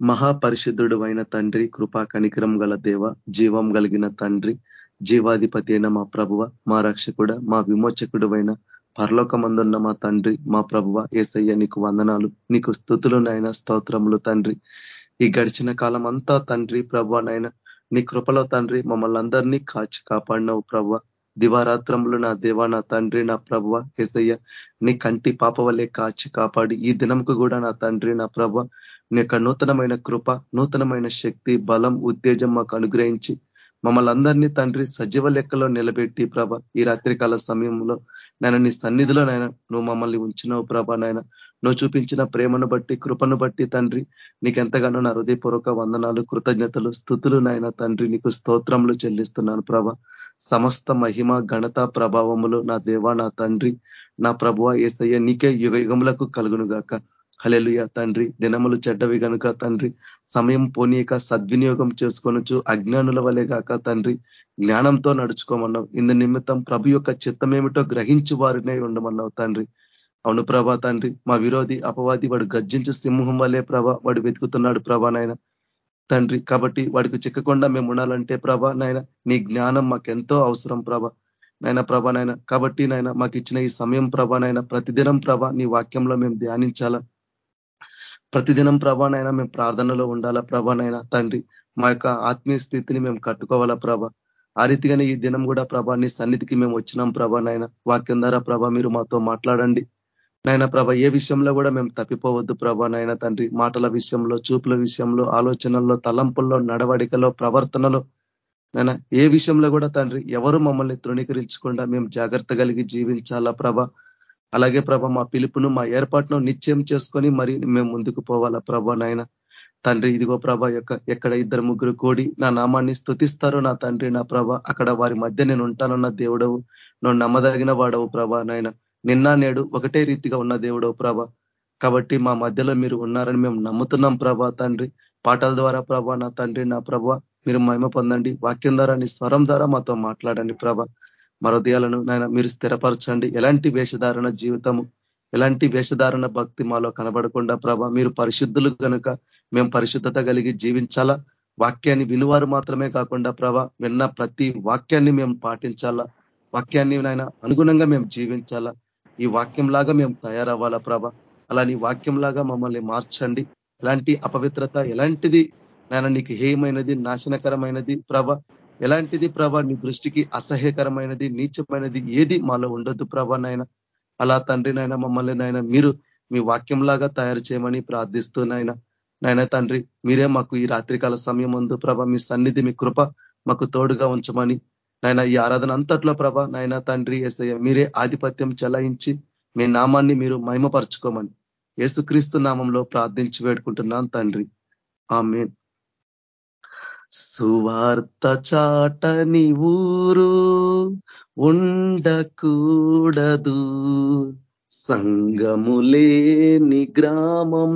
మహాపరిశుద్ధుడు అయిన తండ్రి కృపా కనికరం గల దేవ జీవం కలిగిన తండ్రి జీవాధిపతి అయిన మా ప్రభువ మా రక్షకుడ మా విమోచకుడు అయిన పరలోకమందున్న మా తండ్రి మా ప్రభువ ఏసయ్య నీకు వందనాలు నీకు స్థుతులు నాయన స్తోత్రములు తండ్రి. ఈ గడిచిన కాలం అంతా తండ్రి ప్రభు నాయన నీ కృపలో తండ్రి మమ్మల్ని అందరినీ కాచి కాపాడినవు ప్రభు దివారాత్రములు నా దేవ నా తండ్రి నా ప్రభు ఏసయ్య నీ కంటి పాప వల్లే కాచి కాపాడి ఈ దినంకు కూడా నా తండ్రి నా ప్రభు యొక్క నూతనమైన కృప నూతనమైన శక్తి బలం ఉత్తేజం మాకు అనుగ్రహించి మమ్మల్ని అందరినీ తండ్రి సజీవ లెక్కలో నిలబెట్టి ప్రభ ఈ రాత్రికాల సమయంలో నేను నీ సన్నిధిలో నాయన నువ్వు మమ్మల్ని ఉంచినావు ప్రభ నాయన నువ్వు చూపించిన ప్రేమను బట్టి కృపను బట్టి తండ్రి నీకెంతగానో నా హృదయపూర్వక వందనాలు కృతజ్ఞతలు స్థుతులు నాయన తండ్రి. నీకు స్తోత్రములు చెల్లిస్తున్నాను ప్రభ. సమస్త మహిమ ఘనత ప్రభావములు నా దేవ నా తండ్రి నా ప్రభువ ఏసయ్య నీకే యువేగములకు యుగములకు కలుగును గాక హలెలుయ తండ్రి. దినములు చెడ్డవి కనుక తండ్రి. సమయం పోనీయక సద్వినియోగం చేసుకొనొచ్చు అజ్ఞానుల వలె కాక తండ్రి. జ్ఞానంతో నడుచుకోమన్నావు. ఇందు నిమిత్తం ప్రభు యొక్క చిత్తమేమిటో గ్రహించి వారినే ఉండమన్నావు తండ్రి. అవును ప్రభా తండ్రి. మా విరోధి అపవాది వాడు గర్జించి సింహం వల్లే ప్రభ వాడు వెతుకుతున్నాడు ప్రభా నాయన. తండ్రి కాబట్టి వాడికి చిక్కకుండా మేము ఉండాలంటే ప్రభా నాయన నీ జ్ఞానం మాకెంతో అవసరం ప్రభ. నాయన ప్రభా నాయన. కాబట్టి నాయన మాకు ఇచ్చిన ఈ సమయం ప్రభా నాయన ప్రతిదినం ప్రభ నీ వాక్యంలో మేము ధ్యానించాలా? ప్రతిదినం ప్రభానైనా మేము ప్రార్థనలో ఉండాలా? ప్రభానైనా తండ్రి మా యొక్క ఆత్మీయ స్థితిని మేము కట్టుకోవాలా ప్రభ? ఆ రీతిగానే ఈ దినం కూడా ప్రభా నీ సన్నిధికి మేము వచ్చినాం ప్రభా వాక్యం ద్వారా ప్రభ మీరు మాతో మాట్లాడండి. నాయన ప్రభ ఏ విషయంలో కూడా మేము తప్పిపోవద్దు ప్రభా నాయన తండ్రి. మాటల విషయంలో చూపుల విషయంలో ఆలోచనల్లో తలంపుల్లో నడవడికలో ప్రవర్తనలో నాయన ఏ విషయంలో కూడా తండ్రి ఎవరు మమ్మల్ని తృణీకరించకుండా మేము జాగ్రత్త కలిగి జీవించాలా ప్రభ? అలాగే ప్రభ మా పిలుపును మా ఏర్పాటును నిశ్చయం చేసుకొని మరి మేము ముందుకు పోవాలా ప్రభ నాయన? తండ్రి ఇదిగో ప్రభ యొక్క ఎక్కడ ఇద్దరు ముగ్గురు కోడి నా నామాన్ని స్థుతిస్తారో నా తండ్రి నా ప్రభ అక్కడ వారి మధ్య నేను ఉంటానన్న దేవుడవు. నువ్వు నమ్మదగిన వాడవు ప్రభ నాయన. నిన్న నేడు ఒకటే రీతిగా ఉన్న దేవుడవు ప్రభ. కాబట్టి మా మధ్యలో మీరు ఉన్నారని మేము నమ్ముతున్నాం ప్రభా తండ్రి. పాటల ద్వారా ప్రభా నా తండ్రి నా ప్రభ మీరు మహిమ పొందండి. వాక్యం ద్వారా నీ స్వరం ద్వారా మాతో మాట్లాడండి ప్రభ. మరోదయాలను నాయన మీరు స్థిరపరచండి. ఎలాంటి వేషధారణ జీవితము ఎలాంటి వేషధారణ భక్తి మాలో కనబడకుండా ప్రభ మీరు పరిశుద్ధులు కనుక మేము పరిశుద్ధత కలిగి జీవించాలా? వాక్యాన్ని వినువారు మాత్రమే కాకుండా ప్రభ విన్న ప్రతి వాక్యాన్ని మేము పాటించాలా? వాక్యాన్ని నాయన అనుగుణంగా మేము జీవించాలా? ఈ వాక్యం లాగా మేము తయారవ్వాలా ప్రభ? అలా నీ వాక్యం లాగా మమ్మల్ని మార్చండి. ఎలాంటి అపవిత్రత ఎలాంటిది నాయన నీకు హేయమైనది నాశనకరమైనది ప్రభ ఎలాంటిది ప్రభా? నీ దృష్టికి అసహ్యకరమైనది నీచమైనది ఏది మాలో ఉండొద్దు ప్రభా నాయన. అలా తండ్రి నాయన మమ్మల్ని నాయన మీరు మీ వాక్యంలాగా తయారు చేయమని ప్రార్థిస్తూ నాయన. నాయన తండ్రి మీరే మాకు ఈ రాత్రికాల సమయం ముందు ప్రభ మీ సన్నిధి మీ కృప మాకు తోడుగా ఉంచమని. నాయన ఈ ఆరాధన అంతట్లో ప్రభ నాయన తండ్రి ఎసయ్య మీరే ఆధిపత్యం చెలాయించి మీ నామాన్ని మీరు మహిమపరచుకోమని. యేసుక్రీస్తు నామంలో ప్రార్థించి వేడుకుంటున్నాను తండ్రి. ఆమె సువార్త చాటని ఊరు ఉండకూడదు. సంగములేని గ్రామం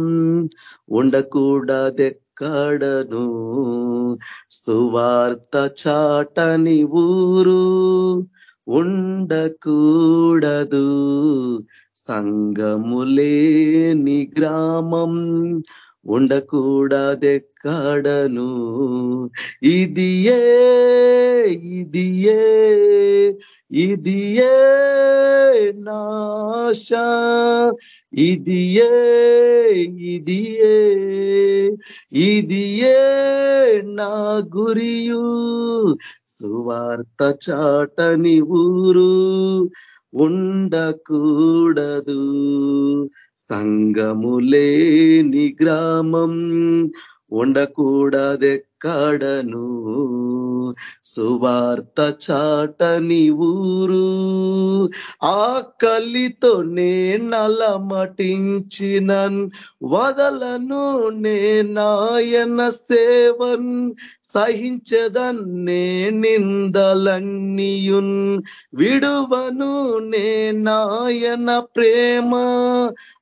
ఉండకూడదెక్కడను. సువార్త చాటని ఊరు ఉండకూడదు. సంగములేని గ్రామం ఉండకూడదెక్కడను? ఇదియే ఇదియే ఇదియే నాశ ఇదియే ఇదియే ఇదియే నా గురియు. సువార్త చాటని ఊరు ఉండకూడదు. సంగములేని గ్రామం ఉండకూడదెక్కడను సువార్త చాటని ఊరు ఆకలితో నే నలమటించినన్. వదలను నే నాయన సేవన్. సహించదన్నే నిందలన్నీయున్. విడువను నే నాయన ప్రేమ.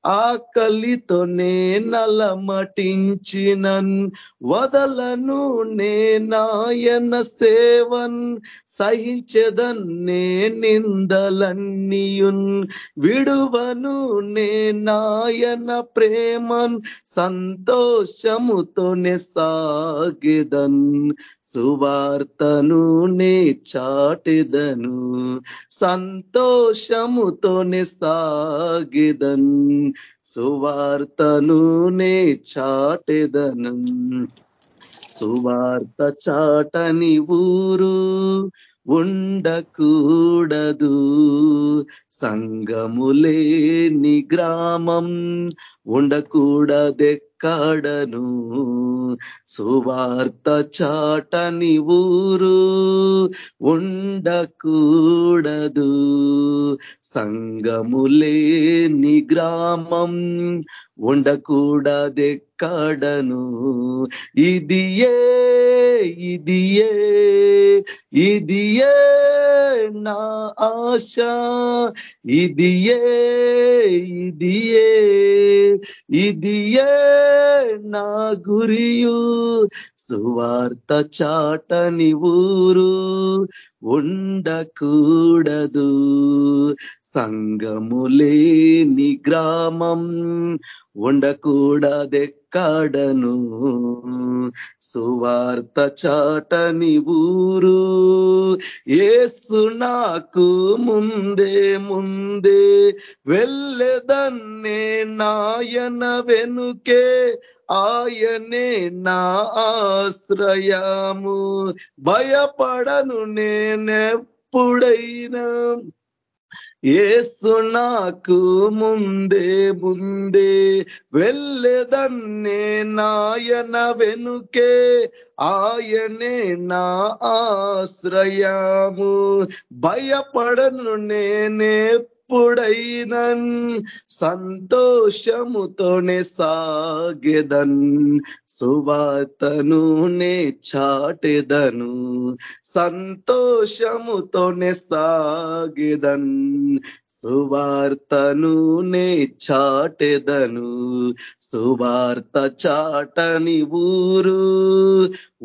ఆకలితో నే నలమటించినన్. వదలను నే నాయన సేవన్. సహించదన్నే నిందలన్నీయున్ విడువను నే నాయన ప్రేమన్ సంతోషముతోనే సాగిదన్ సువార్తను నే చాటిదను సంతోషముతోనే సాగిదన్ సువార్తను నే చాటిదను సువార్త చాటని ఊరు ఉండకూడదు. సంగములేని గ్రామం ఉండకూడదెక్కడను. సువార్త చాటని ఊరు ఉండకూడదు. సంగములేని గ్రామం ఉండకూడదెక్కడను ఇదియే ఇదియే ఇదియే నా ఆశ. ఇదియే ఇదియే ఇదియే నా గురియు. సువార్త చాటని ఊరు ఉండకూడదు. సంగములేని గ్రామం ఉండకూడదెక్కడను? సువార్త చాటని ఊరు ఏసు నాకు ముందే ముందే వెళ్ళదన్నే నాయన వెనుకే ఆయనే నా ఆశ్రయము. భయపడను నేనెప్పుడైనా. ఏసు నాకు ముందే ముందే వెళ్ళదన్నే నాయన వెనుకే. ఆయనే నా ఆశ్రయము. భయపడను నేనే ఎప్పుడైనన్ సంతోషముతోనే సాగెదన్ సువార్తను నే చాటెదను సంతోషముతోనే సాగెదన్ సువార్తను నే చాటెదను సువార్త చాటని ఊరు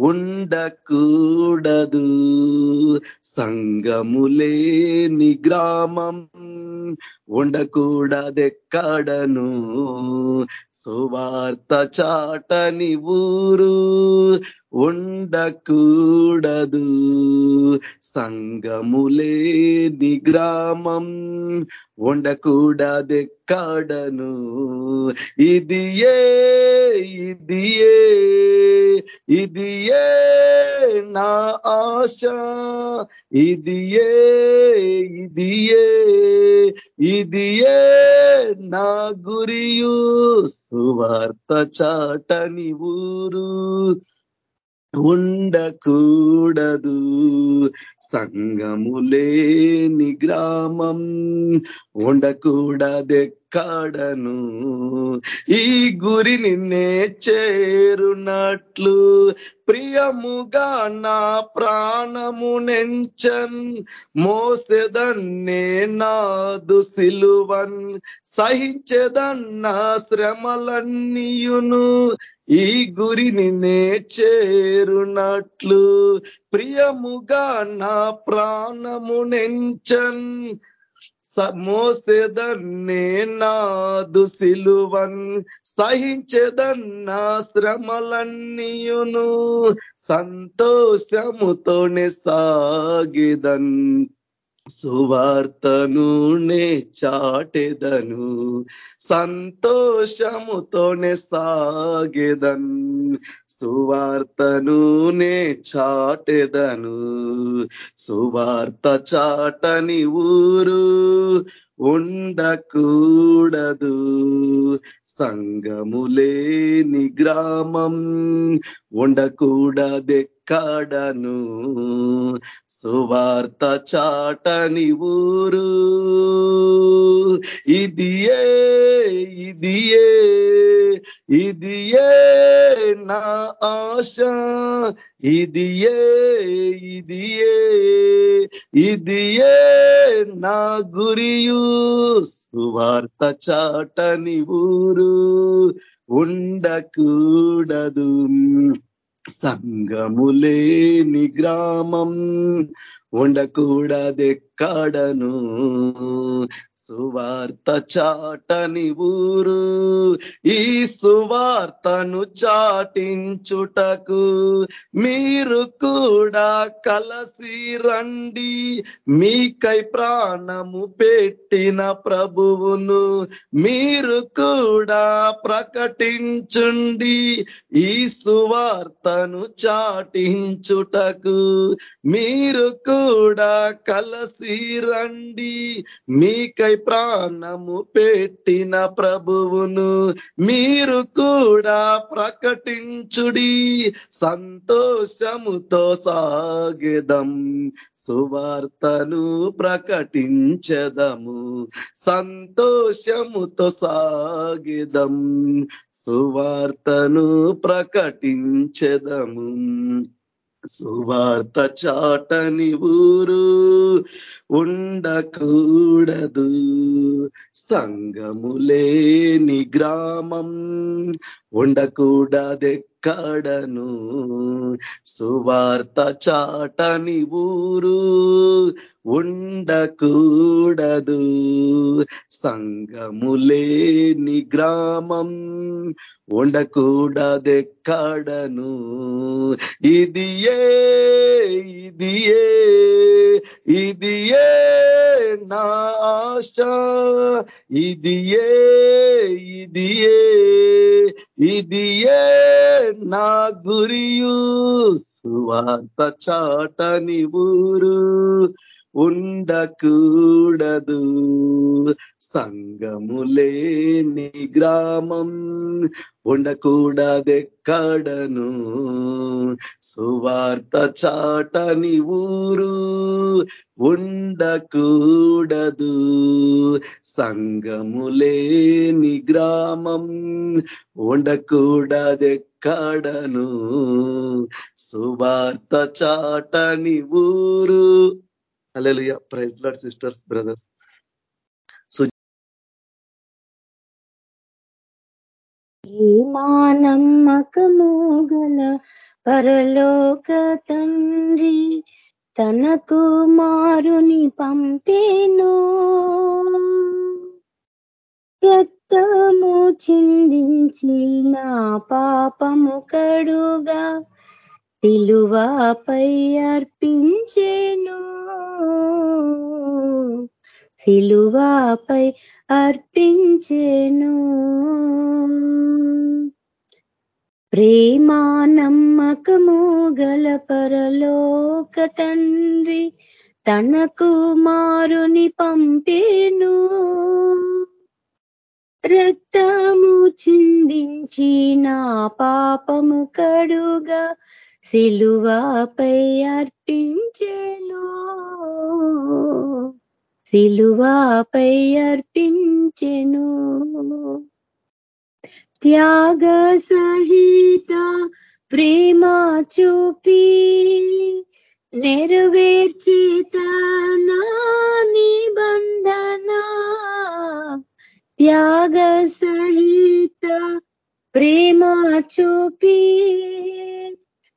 ఉండకూడదు. సంగములేని గ్రామం ఉండకూడదెక్కడను? సువార్త చాటని ఊరు ఉండకూడదు. సంగములే నిగ్రామం ఉండకూడదెక్కడను ఇది ఏ ఇది ఏ ఇది ఏ నా ఆశ. ఇది ఏ ఇది ఏ ఇది ఏ నా గురియు. సువార్త చాటని ఊరు. ఉండకూడదు. సంగములేని గ్రామం ఉండకూడదెక్కడను. ఈ గురి నిన్నే చేరునట్లు ప్రియముగా నా ప్రాణము నెంచన్. మోసెదన్నే నాదు సిలువన్ సహించేదన్న శ్రమలన్నీయును ఈ గురిని నే చేరునట్లు. ప్రియముగా నా ప్రాణము నెంచన్ మోసేదన్నే నాదు సిలువన్. సహించేదన్న శ్రమలన్నీయును సంతోషముతోనే సాగిదన్. సువార్తను నే చాటెదను సంతోషముతోనే సాగెదన్. సువార్తను నే చాటెదను సువార్త చాటని ఊరు ఉండకూడదు. సంగములేని గ్రామం ఉండకూడదెక్కడను సువార్త చాటని ఊరు. ఇదియే ఇదియే ఇదియే నా ఆశ. ఇదియే ఇదియే ఇదియే నా గురియు. సువార్త చాటని ఊరు. ఉండకూడదు. సంగములేని గ్రామం ఉండకూడదెక్కడను సువార్త చాటని ఊరు ఈ సువార్తను చాటించుటకు మీరు కూడా కలసి రండి. మీకై ప్రాణము పెట్టిన ప్రభువును మీరు కూడా ప్రకటించుండి. ఈ సువార్తను చాటించుటకు మీరు కూడా కలసి రండి. మీకై ప్రాణము పెట్టిన ప్రభువును మీరు కూడా ప్రకటించుడి. సంతోషముతో సాగెదం. సువార్తను ప్రకటించదము. సంతోషముతో సాగిదం. సువార్తను ప్రకటించదము. సువార్త చాటని ఊరు ఉండకూడదు. సంగములేని గ్రామం ఉండకూడదెక్కడను. సువార్త చాటని ఊరు ఉండకూడదు. సంగములేని గ్రామం ఉండకూడదెక్కడను ఇది ఏ ఇది ఏ ఇది ఏ నా ఆశ. ఇది ఏ ఇది ఏ ఇది ఏ నా గురియు. సువార్త చాటని ఊరు ఉండకూడదు. సంగములేని గ్రామం ఉండకూడదెక్కడను. సువార్త చాటని ఊరు ఉండకూడదు. సంగములేని గ్రామం ఉండకూడదెక్కడను. సువార్త చాటని ఊరు alleluia praise Lord sisters brothers నమ్మకము గల పరలోక తండ్రి తన కుమారుని పంపేను రక్తము చిందించి నా పాపము కడుగా తిలువాపై అర్పించేను సిలువాపై అర్పించేను. ప్రేమా నమ్మకము గల పరలోక తండ్రి తన కుమారుని పంపేను. రక్తము చిందించి నా పాపము కడుగా సిలువాపై అర్పించేను. సిలువాపై అర్పించెను. త్యాగ సహిత ప్రేమ చూపి నెరవేర్చిత నిబంధన. త్యాగ సహిత ప్రేమ చూపి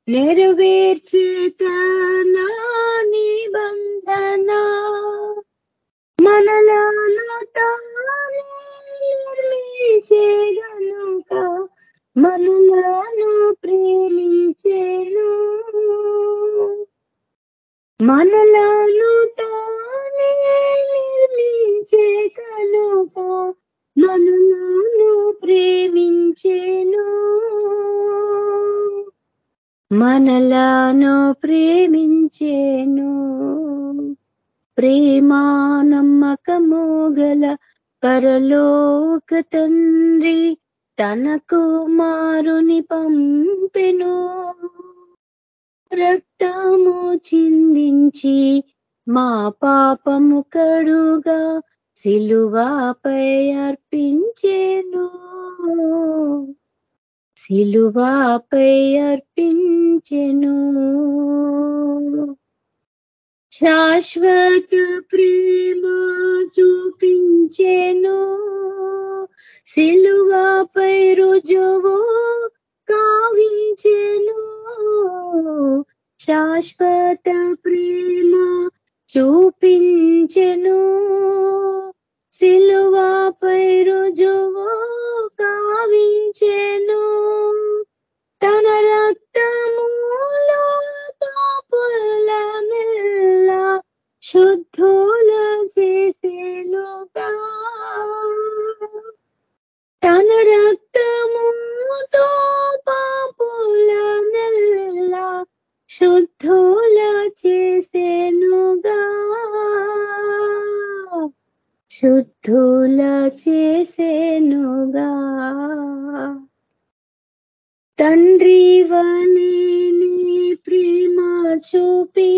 నెరవేర్చిత నిబంధన మనలా మనలాను ప్రేమించేను. మనలా మనలను ప్రేమించేను. ప్రేమా నమ్మకము గల పరలోక తండ్రి తన కుమారుని పంపెను. రక్తము చిందించి మా పాపము కడుగా సిలువాపై అర్పించేను. శిలువాపై అర్పించెను. శాశ్వత ప్రేమ చూపించెను. శిలువాపై రుజువు కావించెను. శాశ్వత ప్రేమ చూపించెను. శిలువాపై రుజువు కావి వృద్ధులు చేసేలుగా తన రక్తముతో పాపుల పాపులనెల్లా శుద్ధుల చేసేనుగా శుద్ధుల చేసేనుగా తండ్రి వని ప్రేమ చూపి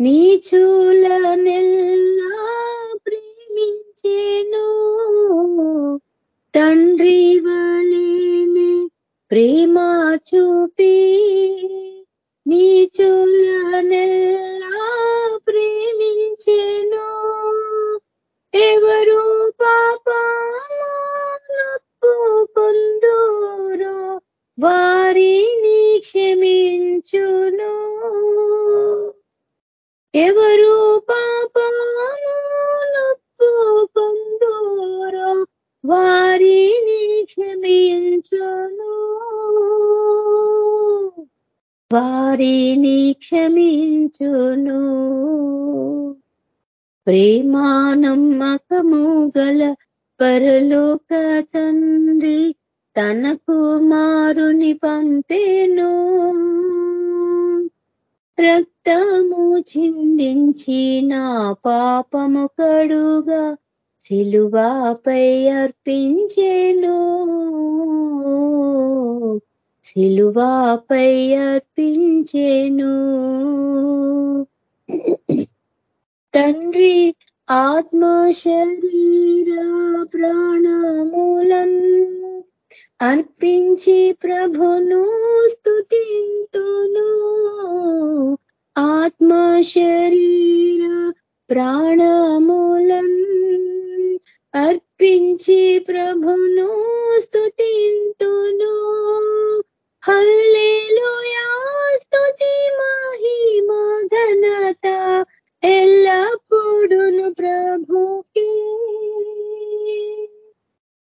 నీచుల నెల్లా ప్రేమించేను. తండ్రి వలేని ప్రేమ చూపి నీచుల నెల్లా ప్రేమించేను. ఎవరు పాపము పొందురో వారిని క్షమించును. ఎవరు పాపము పొందోరో వారిని క్షమించును. వారిని క్షమించును. ప్రేమానమ్మకము గల పరలోక తండ్రి తన కుమారుని పంపేను. రక్తము చిందించి నా పాపము కడుగా సిలువాపై అర్పించేను. సిలువాపై అర్పించేను. తండ్రి ఆత్మ శరీర ప్రాణమూలం అర్పించి ప్రభును స్థుతింతును ఆత్మ శరీర ప్రాణములన్ అర్పించి ప్రభును స్తుతింతును హల్లేలుయా స్తుతి మహిమ ఘనత ఎల్లప్పుడును ప్రభుకి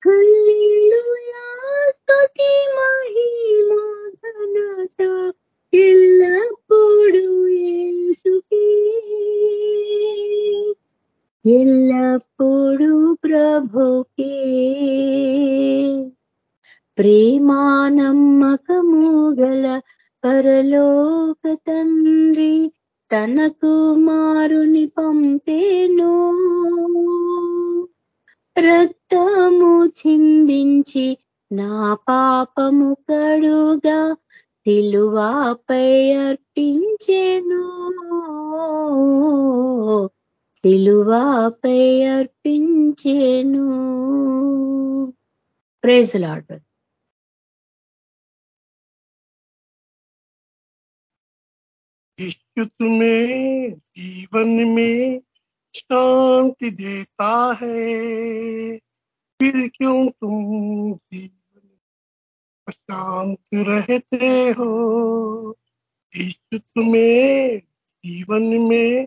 హల్లేలుయా స్తుతి మహిమ ఘనత ఎల్లప్పుడు ఎల్లప్పుడూ ప్రభుకి. ప్రేమానమ్మకము గల పరలోక తండ్రి తన కుమారుని పంపేను. రక్తము చిందించి నా పాపము కడుగా సిలువాపై అర్పించేను. సిలువాపై అర్పించేను ప్రేజ్ లాడ్ इश्क तुम्हें जीवन में शांति देता है फिर क्यों तुम जीवन अशांत रहते हो इश्क तुम्हें जीवन में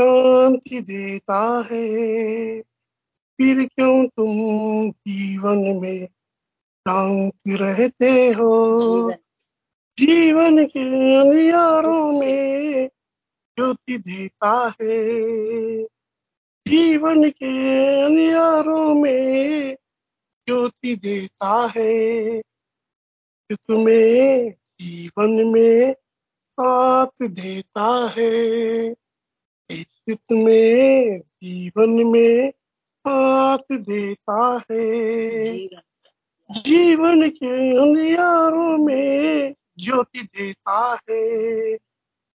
शांति देता है। फिर क्यों तुम जीवन में शांति रहते हो? जीवन। के अंधियारों में ज्योति देता है। जीवन के अंधियारों में ज्योति देता है। कि तुम्हें जीवन में साथ देता है। कि तुम्हें जीवन में साथ देता है। जीवन के अंधियारों में ज्योति देता है।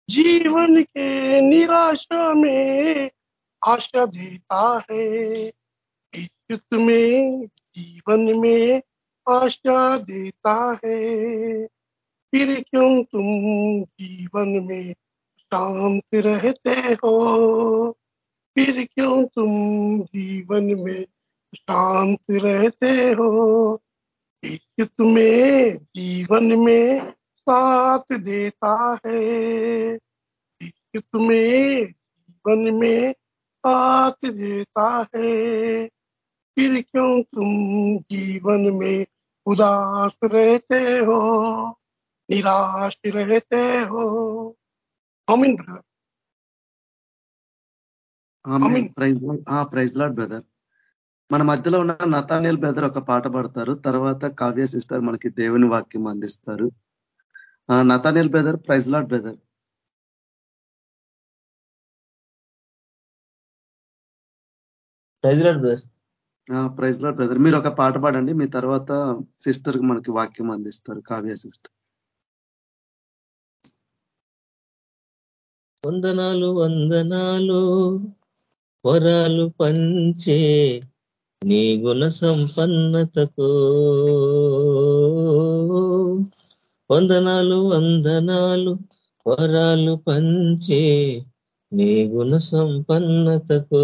जीवन के निराशा में आशा देता है। इज़्ज़त में जीवन में आशा देता है। फिर क्यों तुम जीवन में शांत रहते हो। फिर क्यों तुम जीवन में शांत रहते हो? इज़्ज़त तुम्हें जीवन में साथ देता है। इज़्ज़त तुम्हें जीवन में साथ देता है। फिर क्यों तुम जीवन में उदास रहते हो? निराश रहते हो. ప్రైజ్ లాడ్ బ్రదర్ మన మధ్యలో ఉన్న నతానియల్ బ్రదర్ ఒక పాట పాడతారు. తర్వాత కావ్య సిస్టర్ మనకి దేవుని వాక్యం అందిస్తారు. Nathaniel brother praise Lord brother praise Lord brother praise Lord brother మీరు ఒక పాట పాడండి. మీ తర్వాత సిస్టర్ మనకి వాక్యం అందిస్తారు కావ్య సిస్టర్. వందనాలు వందనాలు. వరాలు పంచే నీ గుణ సంపన్నతకు. వందనాలు వందనాలు. వరాలు పంచే నీ గుణ సంపన్నతకు.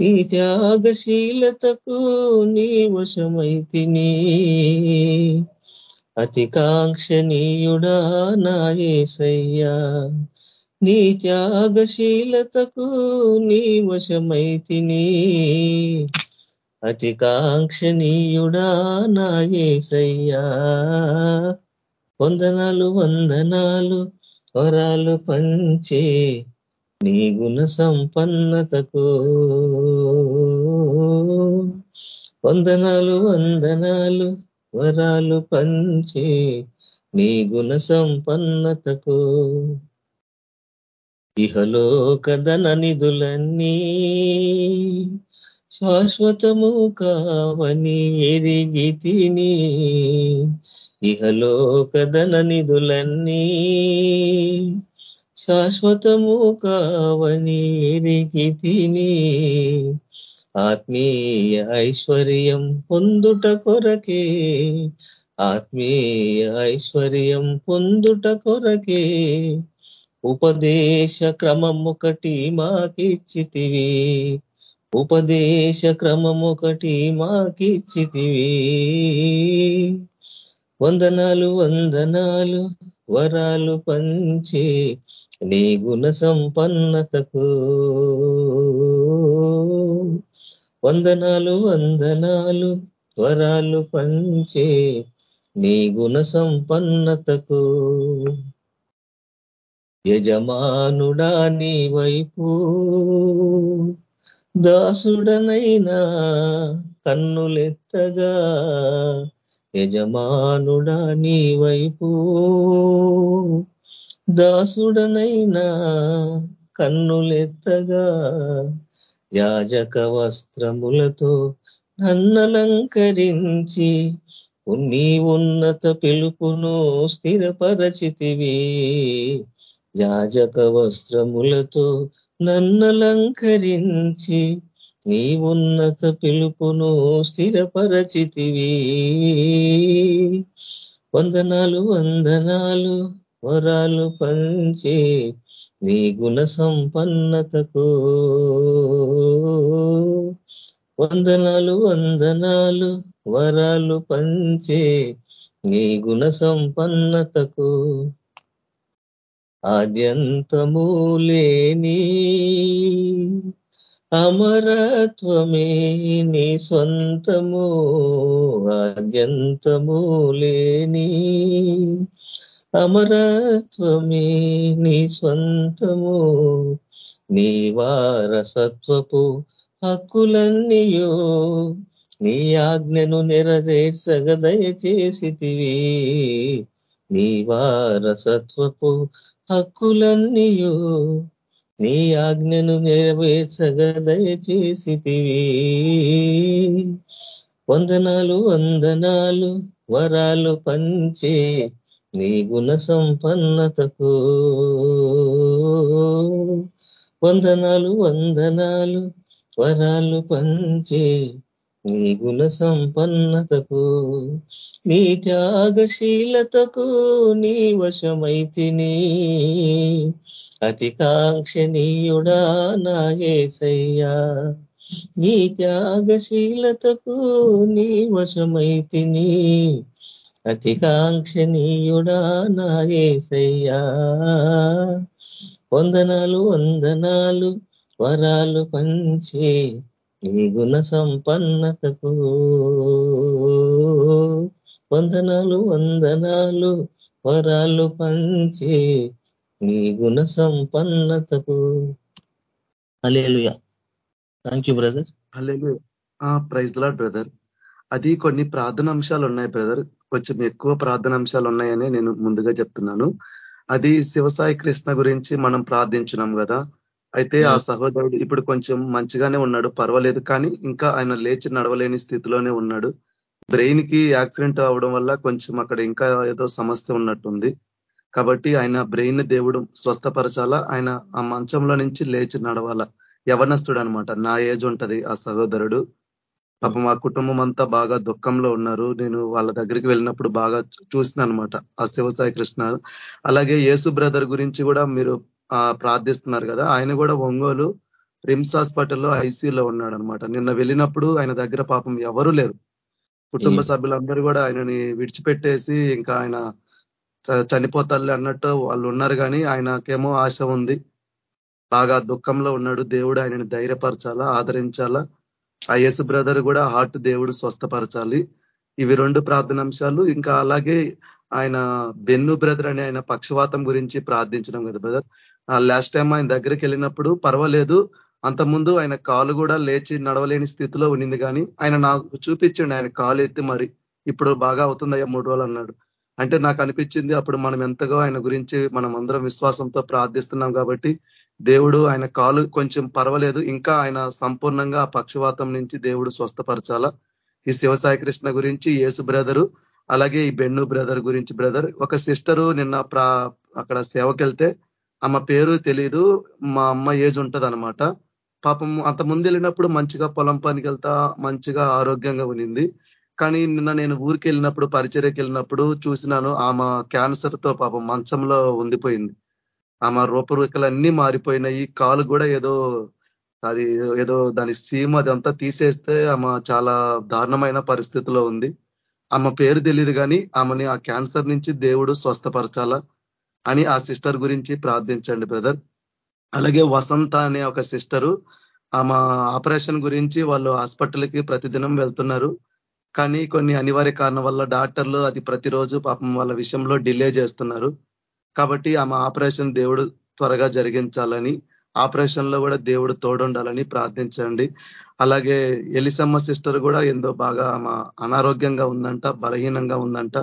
నీ త్యాగశీలతకు నీ వశమైతిని. అతి కాంక్షణీయుడా నాయసయ్యా నీ త్యాగశీలతకు నీ వశమైతిని. అతి కాంక్షణీయుడా నాయసయ్యా వందనాలు వందనాలు వరాలు పంచే నీ గుణ సంపన్నతకు. వందనాలు వందనాలు వరాలు పంచి నీ గుణ సంపన్నతకు. ఇహలోక ధన నిధులన్నీ శాశ్వతము కావని ఎరిగి తిని ఇహలోక ధన నిధులన్నీ శాశ్వతము కావని ఎరిగి తిని ఆత్మీయ ఐశ్వర్యం పొందుట కొరకే ఆత్మీయ ఐశ్వర్యం పొందుట కొరకే. ఉపదేశ క్రమముకటి మాకిచ్చితివి ఉపదేశ క్రమముకటి మాకిచ్చితివి. వందనాలు వందనాలు వరాలు పంచి నీ గుణ సంపన్నతకు. వందనాలు వందనాలు వరాలు పంచే నీ గుణ సంపన్నతకు. యజమానుడా నీ వైపు దాసుడనైనా కన్నులెత్తగా. యజమానుడా నీ వైపు దాసుడనైనా కన్నులెత్తగా. యాజక వస్త్రములతో నన్నలంకరించి నీ ఉన్నత పిలుపును స్థిరపరచితివి. యాజక వస్త్రములతో నన్నలంకరించి నీ ఉన్నత పిలుపును స్థిరపరచితివి. వందనాలు వందనాలు. వరాలు పంచే నీ గుణ సంపన్నతకు. వందనాలు వందనాలు వరాలు పంచే నీ గుణ సంపన్నతకు. ఆద్యంతము లేని అమరత్వమే నీ స్వంతము. ఆద్యంతము లేని అమరత్వమే నీ స్వంతము. నీ వారసత్వపు హక్కులన్నీయో. నీ ఆజ్ఞను నెరవేర్చగ దయచేసితివి. నీ వారసత్వపు హక్కులన్నీయో. నీ ఆజ్ఞను నెరవేర్చగ దయచేసితివి. వందనాలు వందనాలు వరాలు పంచే నీ గుణ సంపన్నతకు వందనాలు వందనాలు వరాలు పంచే నీ గుణ సంపన్నతకు నీ త్యాగశీలతకు నీ వశమైతిని అతి కాంక్షణీయుడా నాయసయ్యా నీ త్యాగశీలతకు నీ వశమైతిని అతికాంక్షణీయుడా నాయసయ్యా వందనాలు వందనాలు వరాలు పంచే నీ గుణ సంపన్నతకు. వందనాలు వందనాలు వరాలు పంచే నీ గుణ సంపన్నతకు. Alleluia thank you brother అలేలు praise lord brother. అది కొన్ని ప్రార్థన అంశాలు ఉన్నాయి బ్రదర్. కొంచెం ఎక్కువ ప్రార్థనాంశాలు ఉన్నాయని నేను ముందుగా చెప్తున్నాను. అది శివసాయి కృష్ణ గురించి మనం ప్రార్థించున్నాం కదా. అయితే ఆ సహోదరుడు ఇప్పుడు కొంచెం మంచిగానే ఉన్నాడు పర్వాలేదు కానీ ఇంకా ఆయన లేచి నడవలేని స్థితిలోనే ఉన్నాడు. బ్రెయిన్కి యాక్సిడెంట్ అవడం వల్ల కొంచెం అక్కడ ఇంకా ఏదో సమస్య ఉన్నట్టుంది. కాబట్టి ఆయన బ్రెయిన్ దేవుడు స్వస్థపరచాలా? ఆయన ఆ మంచంలో నుంచి లేచి నడవాల? యవనస్తుడు అనమాట నా ఏజ్ ఉంటది ఆ సహోదరుడు. పాపం మా కుటుంబం అంతా బాగా దుఃఖంలో ఉన్నారు. నేను వాళ్ళ దగ్గరికి వెళ్ళినప్పుడు బాగా చూసిన అనమాట ఆ శివసాయి కృష్ణ. అలాగే యేసు బ్రదర్ గురించి కూడా మీరు ప్రార్థిస్తున్నారు కదా ఆయన కూడా ఒంగోలు రిమ్స్ హాస్పిటల్లో ఐసీయూలో ఉన్నాడు అనమాట నిన్న వెళ్ళినప్పుడు ఆయన దగ్గర పాపం ఎవరు లేరు. కుటుంబ సభ్యులందరూ కూడా ఆయనని విడిచిపెట్టేసి ఇంకా ఆయన చనిపోతారు అన్నట్టు వాళ్ళు ఉన్నారు కానీ ఆయనకేమో ఆశ ఉంది. బాగా దుఃఖంలో ఉన్నాడు. దేవుడు ఆయనని ధైర్యపరచాలా ఆదరించాలా? ఆ యేసు బ్రదర్ కూడా హార్ట్ దేవుడు స్వస్థపరచాలి. ఇవి రెండు ప్రార్థనాంశాలు. ఇంకా అలాగే ఆయన బెన్ను బ్రదర్ అని ఆయన పక్షవాతం గురించి ప్రార్థించడం కదా బ్రదర్. లాస్ట్ టైం ఆయన దగ్గరికి వెళ్ళినప్పుడు పర్వాలేదు. అంతకుముందు ఆయన కాలు కూడా లేచి నడవలేని స్థితిలో ఉండింది కానీ ఆయన నాకు చూపించండి ఆయన కాలు ఎత్తి మరి. ఇప్పుడు బాగా అవుతుందయ్యా మూడు రోజులు అన్నాడు. అంటే నాకు అనిపించింది అప్పుడు మనం ఎంతగా ఆయన గురించి మనం అందరం విశ్వాసంతో ప్రార్థిస్తున్నాం కాబట్టి దేవుడు ఆయన కాలు కొంచెం పర్వాలేదు. ఇంకా ఆయన సంపూర్ణంగా పక్షవాతం నుంచి దేవుడు స్వస్థపరచాలా? ఈ శివసాయి కృష్ణ గురించి యేసు బ్రదరు అలాగే ఈ బెన్ను బ్రదర్ గురించి బ్రదర్ ఒక సిస్టరు నిన్న అక్కడ సేవకెళ్తే ఆమె పేరు తెలీదు. మా అమ్మ ఏజ్ ఉంటది అనమాట పాపం అంత ముందు వెళ్ళినప్పుడు మంచిగా పొలం పనికి వెళ్తా మంచిగా ఆరోగ్యంగా ఉనింది కానీ నిన్న నేను ఊరికి వెళ్ళినప్పుడు పరిచర్యకి వెళ్ళినప్పుడు చూసినాను ఆమె క్యాన్సర్తో పాపం మంచంలో ఉండిపోయింది. ఆమె రూపరేఖలు అన్ని మారిపోయినాయి. కాలు కూడా ఏదో అది ఏదో దాని సీమ అదంతా తీసేస్తే ఆమె చాలా దారుణమైన పరిస్థితిలో ఉంది. ఆమె పేరు తెలియదు కానీ ఆమెని ఆ క్యాన్సర్ నుంచి దేవుడు స్వస్థపరచాలా అని ఆ సిస్టర్ గురించి ప్రార్థించండి బ్రదర్. అలాగే వసంత అనే ఒక సిస్టరు ఆమె ఆపరేషన్ గురించి వాళ్ళు హాస్పిటల్కి ప్రతిదినం వెళ్తున్నారు. కానీ కొన్ని అనివార్య కారణం వల్ల డాక్టర్లు అది ప్రతిరోజు పాపం వాళ్ళ విషయంలో డిలే చేస్తున్నారు. కాబట్టి ఆమె ఆపరేషన్ దేవుడు త్వరగా జరిగించాలని ఆపరేషన్లో కూడా దేవుడు తోడుండాలని ప్రార్థించండి. అలాగే ఎలిసమ్మ సిస్టర్ కూడా ఎంతో బాగా ఆమె అనారోగ్యంగా ఉందంట బలహీనంగా ఉందంట.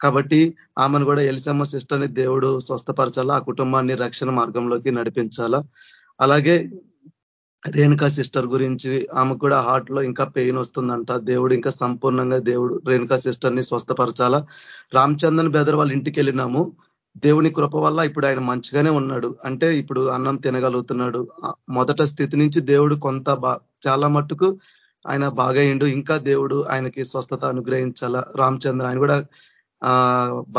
కాబట్టి ఆమెను కూడా ఎలిసమ్మ సిస్టర్ని దేవుడు స్వస్థపరచాలా ఆ కుటుంబాన్ని రక్షణ మార్గంలోకి నడిపించాలా. అలాగే రేణుకా సిస్టర్ గురించి ఆమెకు కూడా హార్ట్లో ఇంకా పెయిన్ వస్తుందంట. దేవుడు ఇంకా సంపూర్ణంగా దేవుడు రేణుకా సిస్టర్ని స్వస్థపరచాలా. రామచంద్రన్ బెదర్ వాళ్ళ ఇంటికి వెళ్ళినాము. దేవుని కృప వల్ల ఇప్పుడు ఆయన మంచిగానే ఉన్నాడు. అంటే ఇప్పుడు అన్నం తినగలుగుతున్నాడు. మొదట స్థితి నుంచి దేవుడు కొంత చాలా మట్టుకు ఆయన బాగయిండు ఇంకా దేవుడు ఆయనకి స్వస్థత అనుగ్రహించాల? రామచంద్ర ఆయన కూడా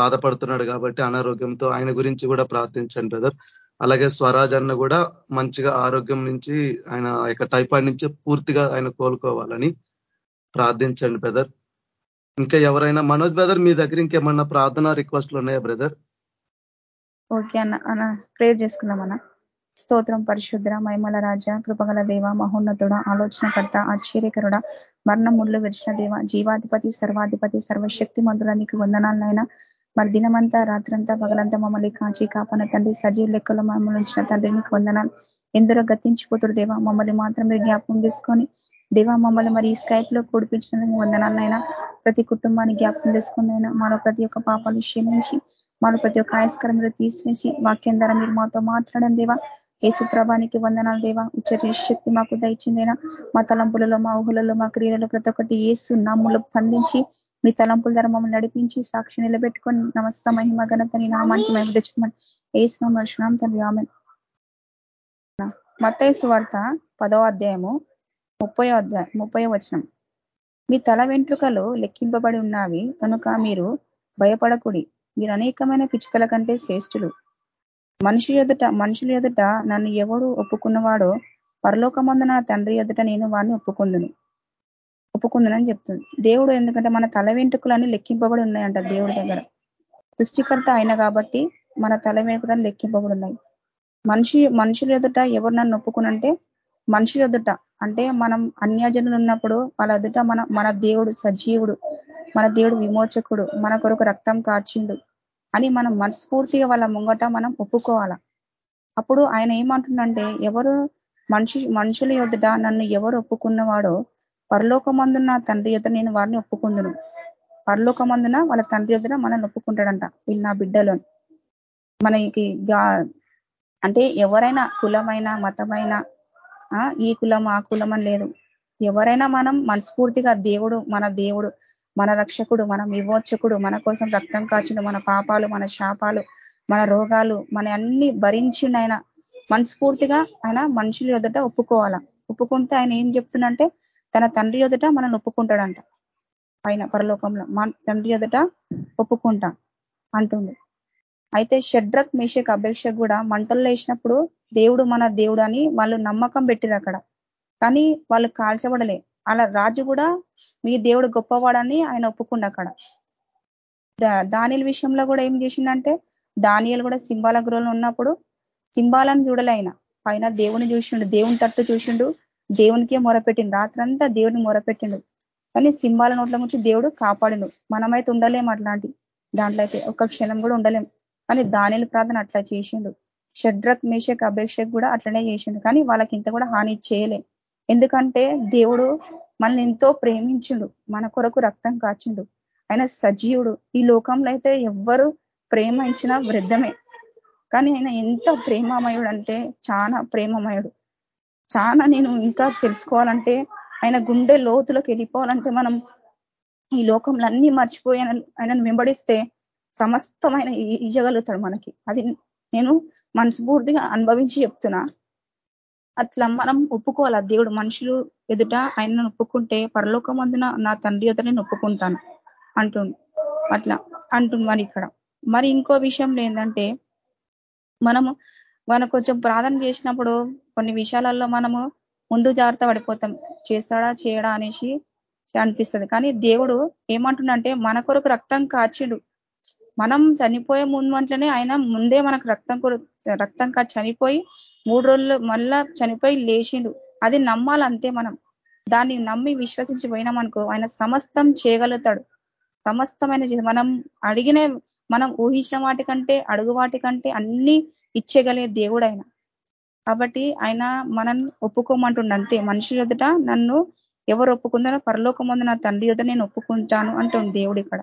బాధపడుతున్నాడు కాబట్టి అనారోగ్యంతో ఆయన గురించి కూడా ప్రార్థించండి బ్రదర్. అలాగే స్వరాజ్ అన్న కూడా మంచిగా ఆరోగ్యం నుంచి ఆయన యొక్క టైఫాయిడ్ నుంచి పూర్తిగా ఆయన కోలుకోవాలని ప్రార్థించండి బ్రదర్. ఇంకా ఎవరైనా మనోజ్ బ్రదర్ మీ దగ్గర ఇంకేమన్నా ప్రార్థన రిక్వెస్ట్లు ఉన్నాయా బ్రదర్? ఓకే అన్న అన్న ప్రేర్ చేసుకుందాం అన్న. స్తోత్రం పరిశుద్ర మైమల రాజ కృపగల దేవ మహోన్నతుడ ఆలోచనకర్త ఆశ్చర్యకరుడ మరణ ముళ్ళు విడిచిన దేవ జీవాధిపతి సర్వాధిపతి సర్వశక్తి మంతుల నీకు వందనాలనైనా మరి దినమంతా రాత్రంతా పగలంతా మమ్మల్ని కాచి కాపన తండ్రి సజీవ లెక్కలో మమ్మల్ని ఉంచిన తండ్రి నీకు వందనాలు. ఎందరో గతించిపోతుడు దేవా మమ్మల్ని మాత్రమే జ్ఞాపకం తీసుకొని దేవా మమ్మల్ని మరి ఈ స్కైప్లో కూడిపించినందుకు వందనాలనైనా ప్రతి కుటుంబాన్ని జ్ఞాపకం తీసుకుందైనా మాలో ప్రతి ఒక్క పాపాలు క్షమించి మన ప్రతి ఒక్క ఆయస్కరం మీరు తీసివేసి వాక్యం ద్వారా మీరు మాతో మాట్లాడండి దేవా. యేసు ప్రభానికి వందనాలు దేవా. ఉచ్చరి శక్తి మాకు దయచిందేనా మా తలంపులలో మా ఊహలలో మా క్రియలలో ప్రతి ఒక్కటి ఏసు నాములు పందించి మీ తలంపుల ద్వారా మమ్మల్ని నడిపించి సాక్షి నిలబెట్టుకొని నమస్త మహిమ ఘనత నీ నామానికి మేము తెచ్చుకోమని ఏసునాం నడుచున్నాం తండ్రి. ఆమె మతేసు వార్త పదో అధ్యాయము ముప్పై అధ్యాయం ముప్పై వచనం. మీ తల వెంట్రుకలు లెక్కింపబడి ఉన్నవి కనుక మీరు భయపడకుడి. మీరు అనేకమైన పిచ్చుకల కంటే శ్రేష్ఠులు. మనిషి ఎదుట మనుషుల ఎదుట నన్ను ఎవడు ఒప్పుకున్నవాడో నా తండ్రి ఎదుట నేను వాడిని ఒప్పుకుందును. ఒప్పుకుందునని చెప్తుంది. దేవుడు ఎందుకంటే మన తల వెంట్రుకలన్నీ లెక్కింపబడి ఉన్నాయంట దేవుడి దగ్గర. సృష్టికర్త అయిన కాబట్టి మన తల వెంట్రుకలు లెక్కింపబడి ఉన్నాయి. మనిషి మనుషుల ఎదుట ఎవరు నన్ను ఒప్పుకునంటే మనుషుల ఎదుట అంటే మనం అన్యజనులు ఉన్నప్పుడు వాళ్ళ ఎదుట మన మన దేవుడు సజీవుడు మన దేవుడు విమోచకుడు మన కొరకు రక్తం కార్చిండు అని మనం మనస్ఫూర్తిగా వాళ్ళ ముంగట మనం ఒప్పుకోవాల. అప్పుడు ఆయన ఏమంటుండంటే ఎవరు మనిషి మనుషుల ఎదుట నన్ను ఎవరు ఒప్పుకున్నవాడో పరలోకమందున్న తండ్రి ఎదుట నేను వారిని ఒప్పుకుందును. పరలోకమందున వాళ్ళ తండ్రి ఎదుట మనల్ని ఒప్పుకుంటాడంట వీళ్ళు నా బిడ్డలోని మనకి అంటే ఎవరైనా కులమైన మతమైన ఈ కులం ఆ కులం అని లేదు. ఎవరైనా మనం మనస్ఫూర్తిగా దేవుడు మన దేవుడు మన రక్షకుడు మన విమోచకుడు మన కోసం రక్తం కాచిన మన పాపాలు మన శాపాలు మన రోగాలు మన అన్ని భరించిన మనస్ఫూర్తిగా ఆయన మనుషుల ఎదుట ఒప్పుకోవాలా? ఒప్పుకుంటే ఆయన ఏం చెప్తుందంటే తన తండ్రి ఎదుట మనల్ని ఒప్పుకుంటాడంట. ఆయన పరలోకంలో మన తండ్రి ఎదుట ఒప్పుకుంటా అంటుంది. అయితే షడ్రక్ మేషక్ అభిక్ష కూడా మంటల్లో వేసినప్పుడు దేవుడు మన దేవుడు అని వాళ్ళు నమ్మకం పెట్టిరు అక్కడ. కానీ వాళ్ళు కాల్చబడలే. అలా రాజు కూడా మీ దేవుడు గొప్పవాడని ఆయన ఒప్పుకుండా అక్కడ. దానిల విషయంలో కూడా ఏం చేసిండంటే దానియలు కూడా సింబాల గృహంలో ఉన్నప్పుడు సింబాలను చూడలే ఆయన. పైన దేవుని చూసిండు దేవుని తట్టు చూసిండు దేవునికే మొరపెట్టిండు. రాత్రంతా దేవుని మొరపెట్టిండు. కానీ సింబాల నోట్ల నుంచి దేవుడు కాపాడిండు. మనమైతే ఉండలేం అట్లాంటి దాంట్లో అయితే. ఒక క్షణం కూడా ఉండలేం కానీ దానిల ప్రార్థన అట్లా చేసిండు. షడ్రక్ మేషక్ అభిషేక్ కూడా అట్లనే చేసిండు. కానీ వాళ్ళకి ఇంత కూడా హాని చేయలే. ఎందుకంటే దేవుడు మనల్ని ఎంతో ప్రేమించిండు మన కొరకు రక్తం కాచిండు. ఆయన సజీవుడు. ఈ లోకంలో అయితే ఎవ్వరు ప్రేమించిన వృద్ధమే కానీ ఆయన ఎంత ప్రేమమయుడు అంటే చాలా ప్రేమమయుడు. చాలా నేను ఇంకా తెలుసుకోవాలంటే ఆయన గుండె లోతులకు వెళ్ళిపోవాలంటే మనం ఈ లోకంలో అన్ని మర్చిపోయి ఆయనను వెంబడిస్తే సమస్తమైన ఇయ్యగలుగుతాడు మనకి. అది నేను మనస్ఫూర్తిగా అనుభవించి చెప్తున్నా. అట్లా మనం ఒప్పుకోవాలి? దేవుడు మనుషులు ఎదుట ఆయన ఒప్పుకుంటే పరలోకమందున నా తండ్రి ఎదుట నేను ఒప్పుకుంటాను అంటుండు. అట్లా అంటుంది మరి ఇక్కడ. మరి ఇంకో విషయంలో ఏంటంటే మనము మనం కొంచెం ప్రార్థన చేసినప్పుడు కొన్ని విషయాలలో మనము ముందు జాగ్రత్త పడిపోతాం. చేస్తాడా చేయడా అనేసి అనిపిస్తుంది. కానీ దేవుడు ఏమంటుండంటే మన కొరకు రక్తం కాచిడు. మనం చనిపోయే ముందు ముందంట్లోనే ఆయన ముందే మనకు రక్తం రక్తం కాచి చనిపోయి మూడు రోజులు మళ్ళా చనిపోయి లేచిండు. అది నమ్మాలంతే మనం. దాన్ని నమ్మి విశ్వసించి పోయినామనుకో ఆయన సమస్తం చేయగలుగుతాడు. సమస్తమైన మనం అడిగిన మనం ఊహించిన వాటి కంటే అడుగు వాటి కంటే అన్ని ఇచ్చేయగలిగే దేవుడు ఆయన కాబట్టి ఆయన మనం ఒప్పుకోమంటుండ అంతే మనిషి ఎదుట నన్ను ఎవరు ఒప్పుకుందనో పరలోకం నా తండ్రి యొద్ నేను ఒప్పుకుంటాను అంటుంది దేవుడు ఇక్కడ.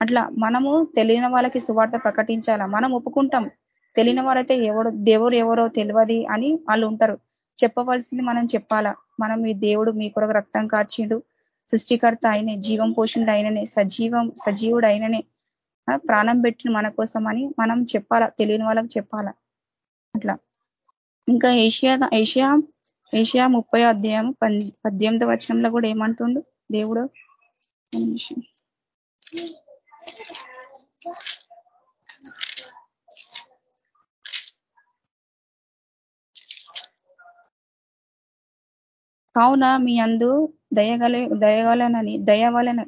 అట్లా మనము తెలియని వాళ్ళకి సువార్త ప్రకటించాలా? మనం ఒప్పుకుంటాం. తెలియని వారైతే ఎవరు దేవుడు ఎవరో తెలియదు అని వాళ్ళు ఉంటారు. చెప్పవలసింది మనం చెప్పాలా? మనం ఈ దేవుడు మీ కొరకు రక్తం కార్చిండు సృష్టికర్త ఆయనే జీవం పోషణుడు అయిననే సజీవం సజీవుడు అయిననే ప్రాణం పెట్టిన మన కోసం అని మనం చెప్పాలా? తెలియని వాళ్ళకి చెప్పాలా? అట్లా. ఇంకా ఏషియా ఏషియా ఏషియా ముప్పై అధ్యాయం పద్దెనిమిది వచనంలో కూడా ఏమంటుండు దేవుడు? కావున మీ అందు దయగల దయగలనని దయవలన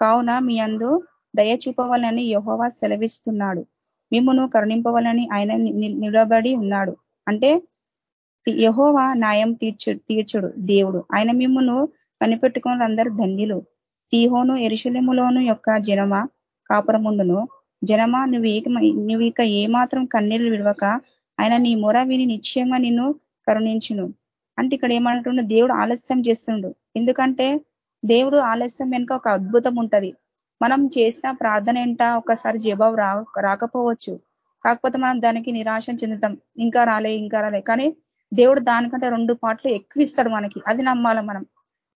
కావున మీ అందు దయ చూపవాలని యహోవా సెలవిస్తున్నాడు. మిమ్మను కరుణింపవాలని ఆయన నిలబడి ఉన్నాడు. అంటే యహోవా న్యాయం తీర్చు తీర్చుడు దేవుడు. ఆయన మిమ్మను కనిపెట్టుకున్న అందరు ధన్యులు. సీహోను ఎరుశలెములోను యొక్క జనమ కాపురముండును. జనమా నువ్వు ఏక నువ్వు ఇక ఏమాత్రం కన్నీళ్ళు విడవక ఆయన నీ మొర విని నిశ్చయంగా నిన్ను కరుణించును. అంటే ఇక్కడ ఏమంటుండే? దేవుడు ఆలస్యం చేస్తుండు. ఎందుకంటే దేవుడు ఆలస్యం వెనుక ఒక అద్భుతం ఉంటది. మనం చేసిన ప్రార్థన ఏంట ఒకసారి జవాబు రాకపోవచ్చు. కాకపోతే మనం దానికి నిరాశ చెందుతాం. ఇంకా రాలే ఇంకా రాలే. కానీ దేవుడు దానికంటే రెండు పాటలు ఎక్కువ ఇస్తాడు మనకి. అది నమ్మాల మనం.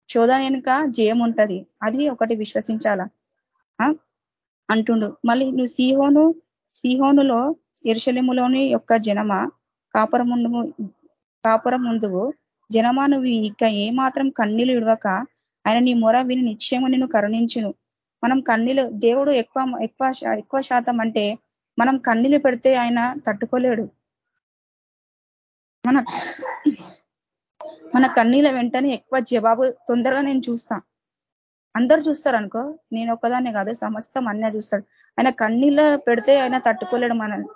శోధన వెనుక జయం ఉంటది. అది ఒకటి విశ్వసించాల? అంటుండు. మళ్ళీ నువ్వు సిహోను సిహోనులో ఎరుశలిములోని యొక్క జనమ? కాపురముందు కాపురం ముందు జనమా నువ్వు ఇక ఏమాత్రం కన్నీలు ఇడవక ఆయన నీ మొర విని నిశ్చయము నేను కరుణించును. మనం కన్నీలు దేవుడు ఎక్కువ ఎక్కువ ఎక్కువ శాతం అంటే మనం కన్నీలు పెడితే ఆయన తట్టుకోలేడు. మన మన కన్నీల వెంటనే ఎక్కువ జవాబు తొందరగా నేను చూస్తా. అందరు చూస్తారు అనుకో నేను ఒక్కదాన్నే కాదు సమస్తం అన్న చూస్తాడు. ఆయన కన్నీళ్ళ పెడితే ఆయన తట్టుకోలేడు మనల్ని.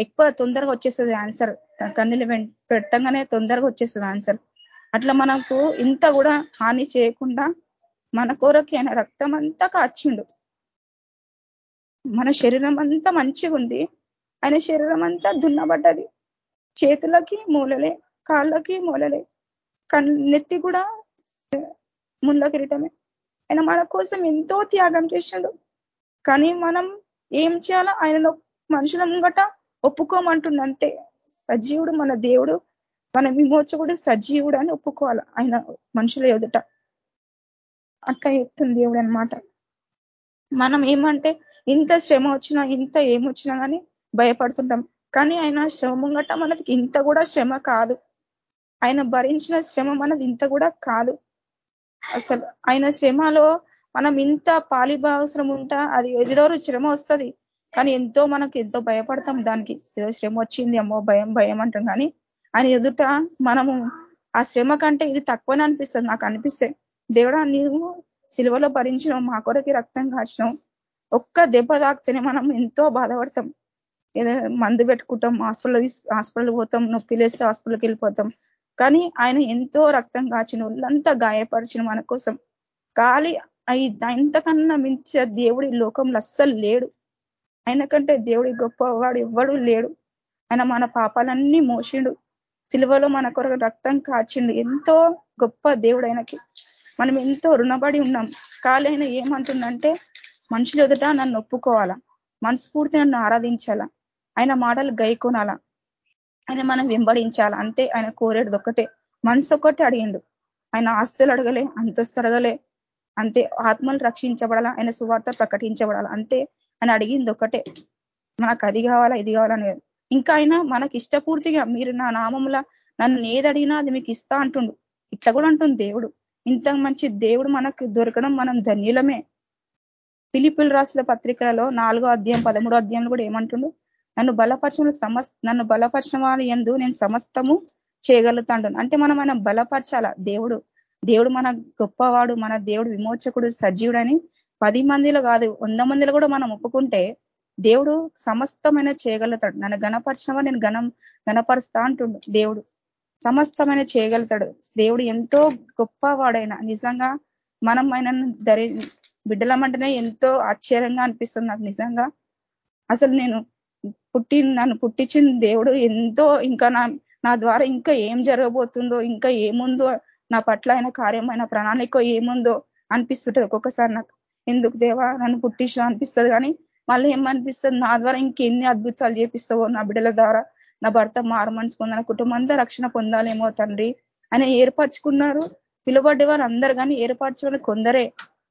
ఎక్కువ తొందరగా వచ్చేస్తుంది ఆన్సర్ కన్నీళ్ళు పెట్టంగానే తొందరగా వచ్చేస్తుంది ఆన్సర్ అట్లా మనకు ఇంత కూడా హాని చేయకుండా మన కోరకి ఆయన రక్తం అంతా కాచిండు. మన శరీరం అంతా మంచిగా ఉంది. ఆయన శరీరం అంతా దున్నబడ్డది. చేతులకి మూలలే కాళ్ళకి మూలలే. నెత్తి కూడా ముళ్ళ కిరీటమే ఆయన మన కోసం ఎంతో త్యాగం చేశాడు కానీ మనం ఏం చేయాలో ఆయన మనుషుల ముంగట ఒప్పుకోమంటుంది అంతే. సజీవుడు మన దేవుడు. మన విమోచకుడు సజీవుడు అని ఒప్పుకోవాలి. ఆయన మనుషుల ఎదుట అట్లా చెప్తుంది దేవుడు అనమాట మనం ఏమంటే ఇంత శ్రమ వచ్చినా ఇంత ఏమొచ్చినా కానీ భయపడుతుంటాం. కానీ ఆయన శ్రమ ముంగట మనకి ఇంత కూడా శ్రమ కాదు. ఆయన భరించిన శ్రమ మనది ఇంత కూడా కాదు. అసలు ఆయన శ్రమలో మనం ఇంత పాలిభావసరం ఉంటా అది ఏదో శ్రమ వస్తుంది. కానీ ఎంతో మనకు ఎంతో భయపడతాం దానికి. ఏదో శ్రమ వచ్చింది అమ్మో భయం భయం అంటాం. కానీ ఆయన ఎదుట మనము ఆ శ్రమ కంటే ఇది తక్కువనే అనిపిస్తుంది. నాకు అనిపిస్తే దేవుడా నీవు సిలువలో భరించినాం మా కొరకి రక్తం కాచినాం ఒక్క దెబ్బ తాకితేనే మనం ఎంతో బాధపడతాం. ఏదో మందు పెట్టుకుంటాం హాస్పిటల్ హాస్పిటల్ పోతాం నొప్పి లేస్తే హాస్పిటల్కి వెళ్ళిపోతాం. కానీ ఆయన ఎంతో రక్తం కాచిన ఒళ్ళంతా గాయపరిచిన మన కోసం. గాలి ఇంతకన్నా మించే దేవుడి లోకంలో అస్సలు లేడు. ఆయన కంటే దేవుడి గొప్పవాడు ఎవ్వడు లేడు. ఆయన మన పాపాలన్నీ మోసిండు. సిలువలో మన కొరకు రక్తం కాచిండు. ఎంతో గొప్ప దేవుడు ఆయనకి. మనం ఎంతో రుణపడి ఉన్నాం. కాలి ఆయన ఏమంటుందంటే మనుషులు ఎదుట నన్ను ఒప్పుకోవాలా? మనస్ఫూర్తి నన్ను ఆరాధించాలా? ఆయన మాటలు గైకొనాలా? ఆయన మనం వెంబడించాలా? అంతే ఆయన కోరేది ఒక్కటే. మనసు ఒక్కటే అడిగిండు. ఆయన ఆస్తులు అడగలే అంతస్తు అడగలే. అంతే ఆత్మలు రక్షించబడాలా? ఆయన సువార్త ప్రకటించబడాలా? అంతే ఆయన అడిగింది ఒకటే మనకు అది కావాలా ఇది కావాలని ఇంకా అయినా మనకి ఇష్టపూర్తిగా మీరు నా నామముల నన్ను ఏదడిగినా అది మీకు ఇస్తా అంటుండు. ఇట్లా కూడా అంటుంది దేవుడు. ఇంత మంచి దేవుడు మనకు దొరకడం మనం ధన్యులమే. పిలిపిల్ రాసిన పత్రికలలో నాలుగో అధ్యాయం పదమూడో అధ్యాయంలో కూడా ఏమంటుండు? నన్ను బలపరచడం సమస్ నన్ను బలపరచడం వాళ్ళ ఎందు నేను సమస్తము చేయగలుగుతాడు అంటే మనం మనం బలపరచాల? దేవుడు దేవుడు మన గొప్పవాడు మన దేవుడు విమోచకుడు సజీవుడని పది మందిలో కాదు వంద మందిలో కూడా మనం ఒప్పుకుంటే దేవుడు సమస్తమైన చేయగలుగుతాడు. నన్ను గణపరిచినవా నేను గణం గణపరుస్తా అంటుండు దేవుడు. సమస్తమైన చేయగలుగుతాడు. దేవుడు ఎంతో గొప్పవాడైన నిజంగా మనం ఆయన ధరి బిడ్డలమంటేనే ఎంతో ఆశ్చర్యంగా అనిపిస్తుంది నాకు నిజంగా. అసలు నేను పుట్టి నన్ను పుట్టించిన దేవుడు ఎంతో ఇంకా నా నా ద్వారా ఇంకా ఏం జరగబోతుందో ఇంకా ఏముందో నా పట్ల ఆయన కార్యమైన ప్రణాళిక ఏముందో అనిపిస్తుంటది ఒక్కొక్కసారి నాకు. ఎందుకు దేవా నన్ను పుట్టించిన అనిపిస్తుంది కానీ మళ్ళీ ఏమనిపిస్తుంది? నా ద్వారా ఇంకెన్ని అద్భుతాలు చేపిస్తావో నా బిడ్డల ద్వారా? నా భర్త మారు మనసు పొందాల కుటుంబం అంతా రక్షణ పొందాలేమో తండ్రి ఆయన ఏర్పరచుకున్నారు. పిలువడ్డే వారు అందరు కానీ ఏర్పరచుకుని కొందరే.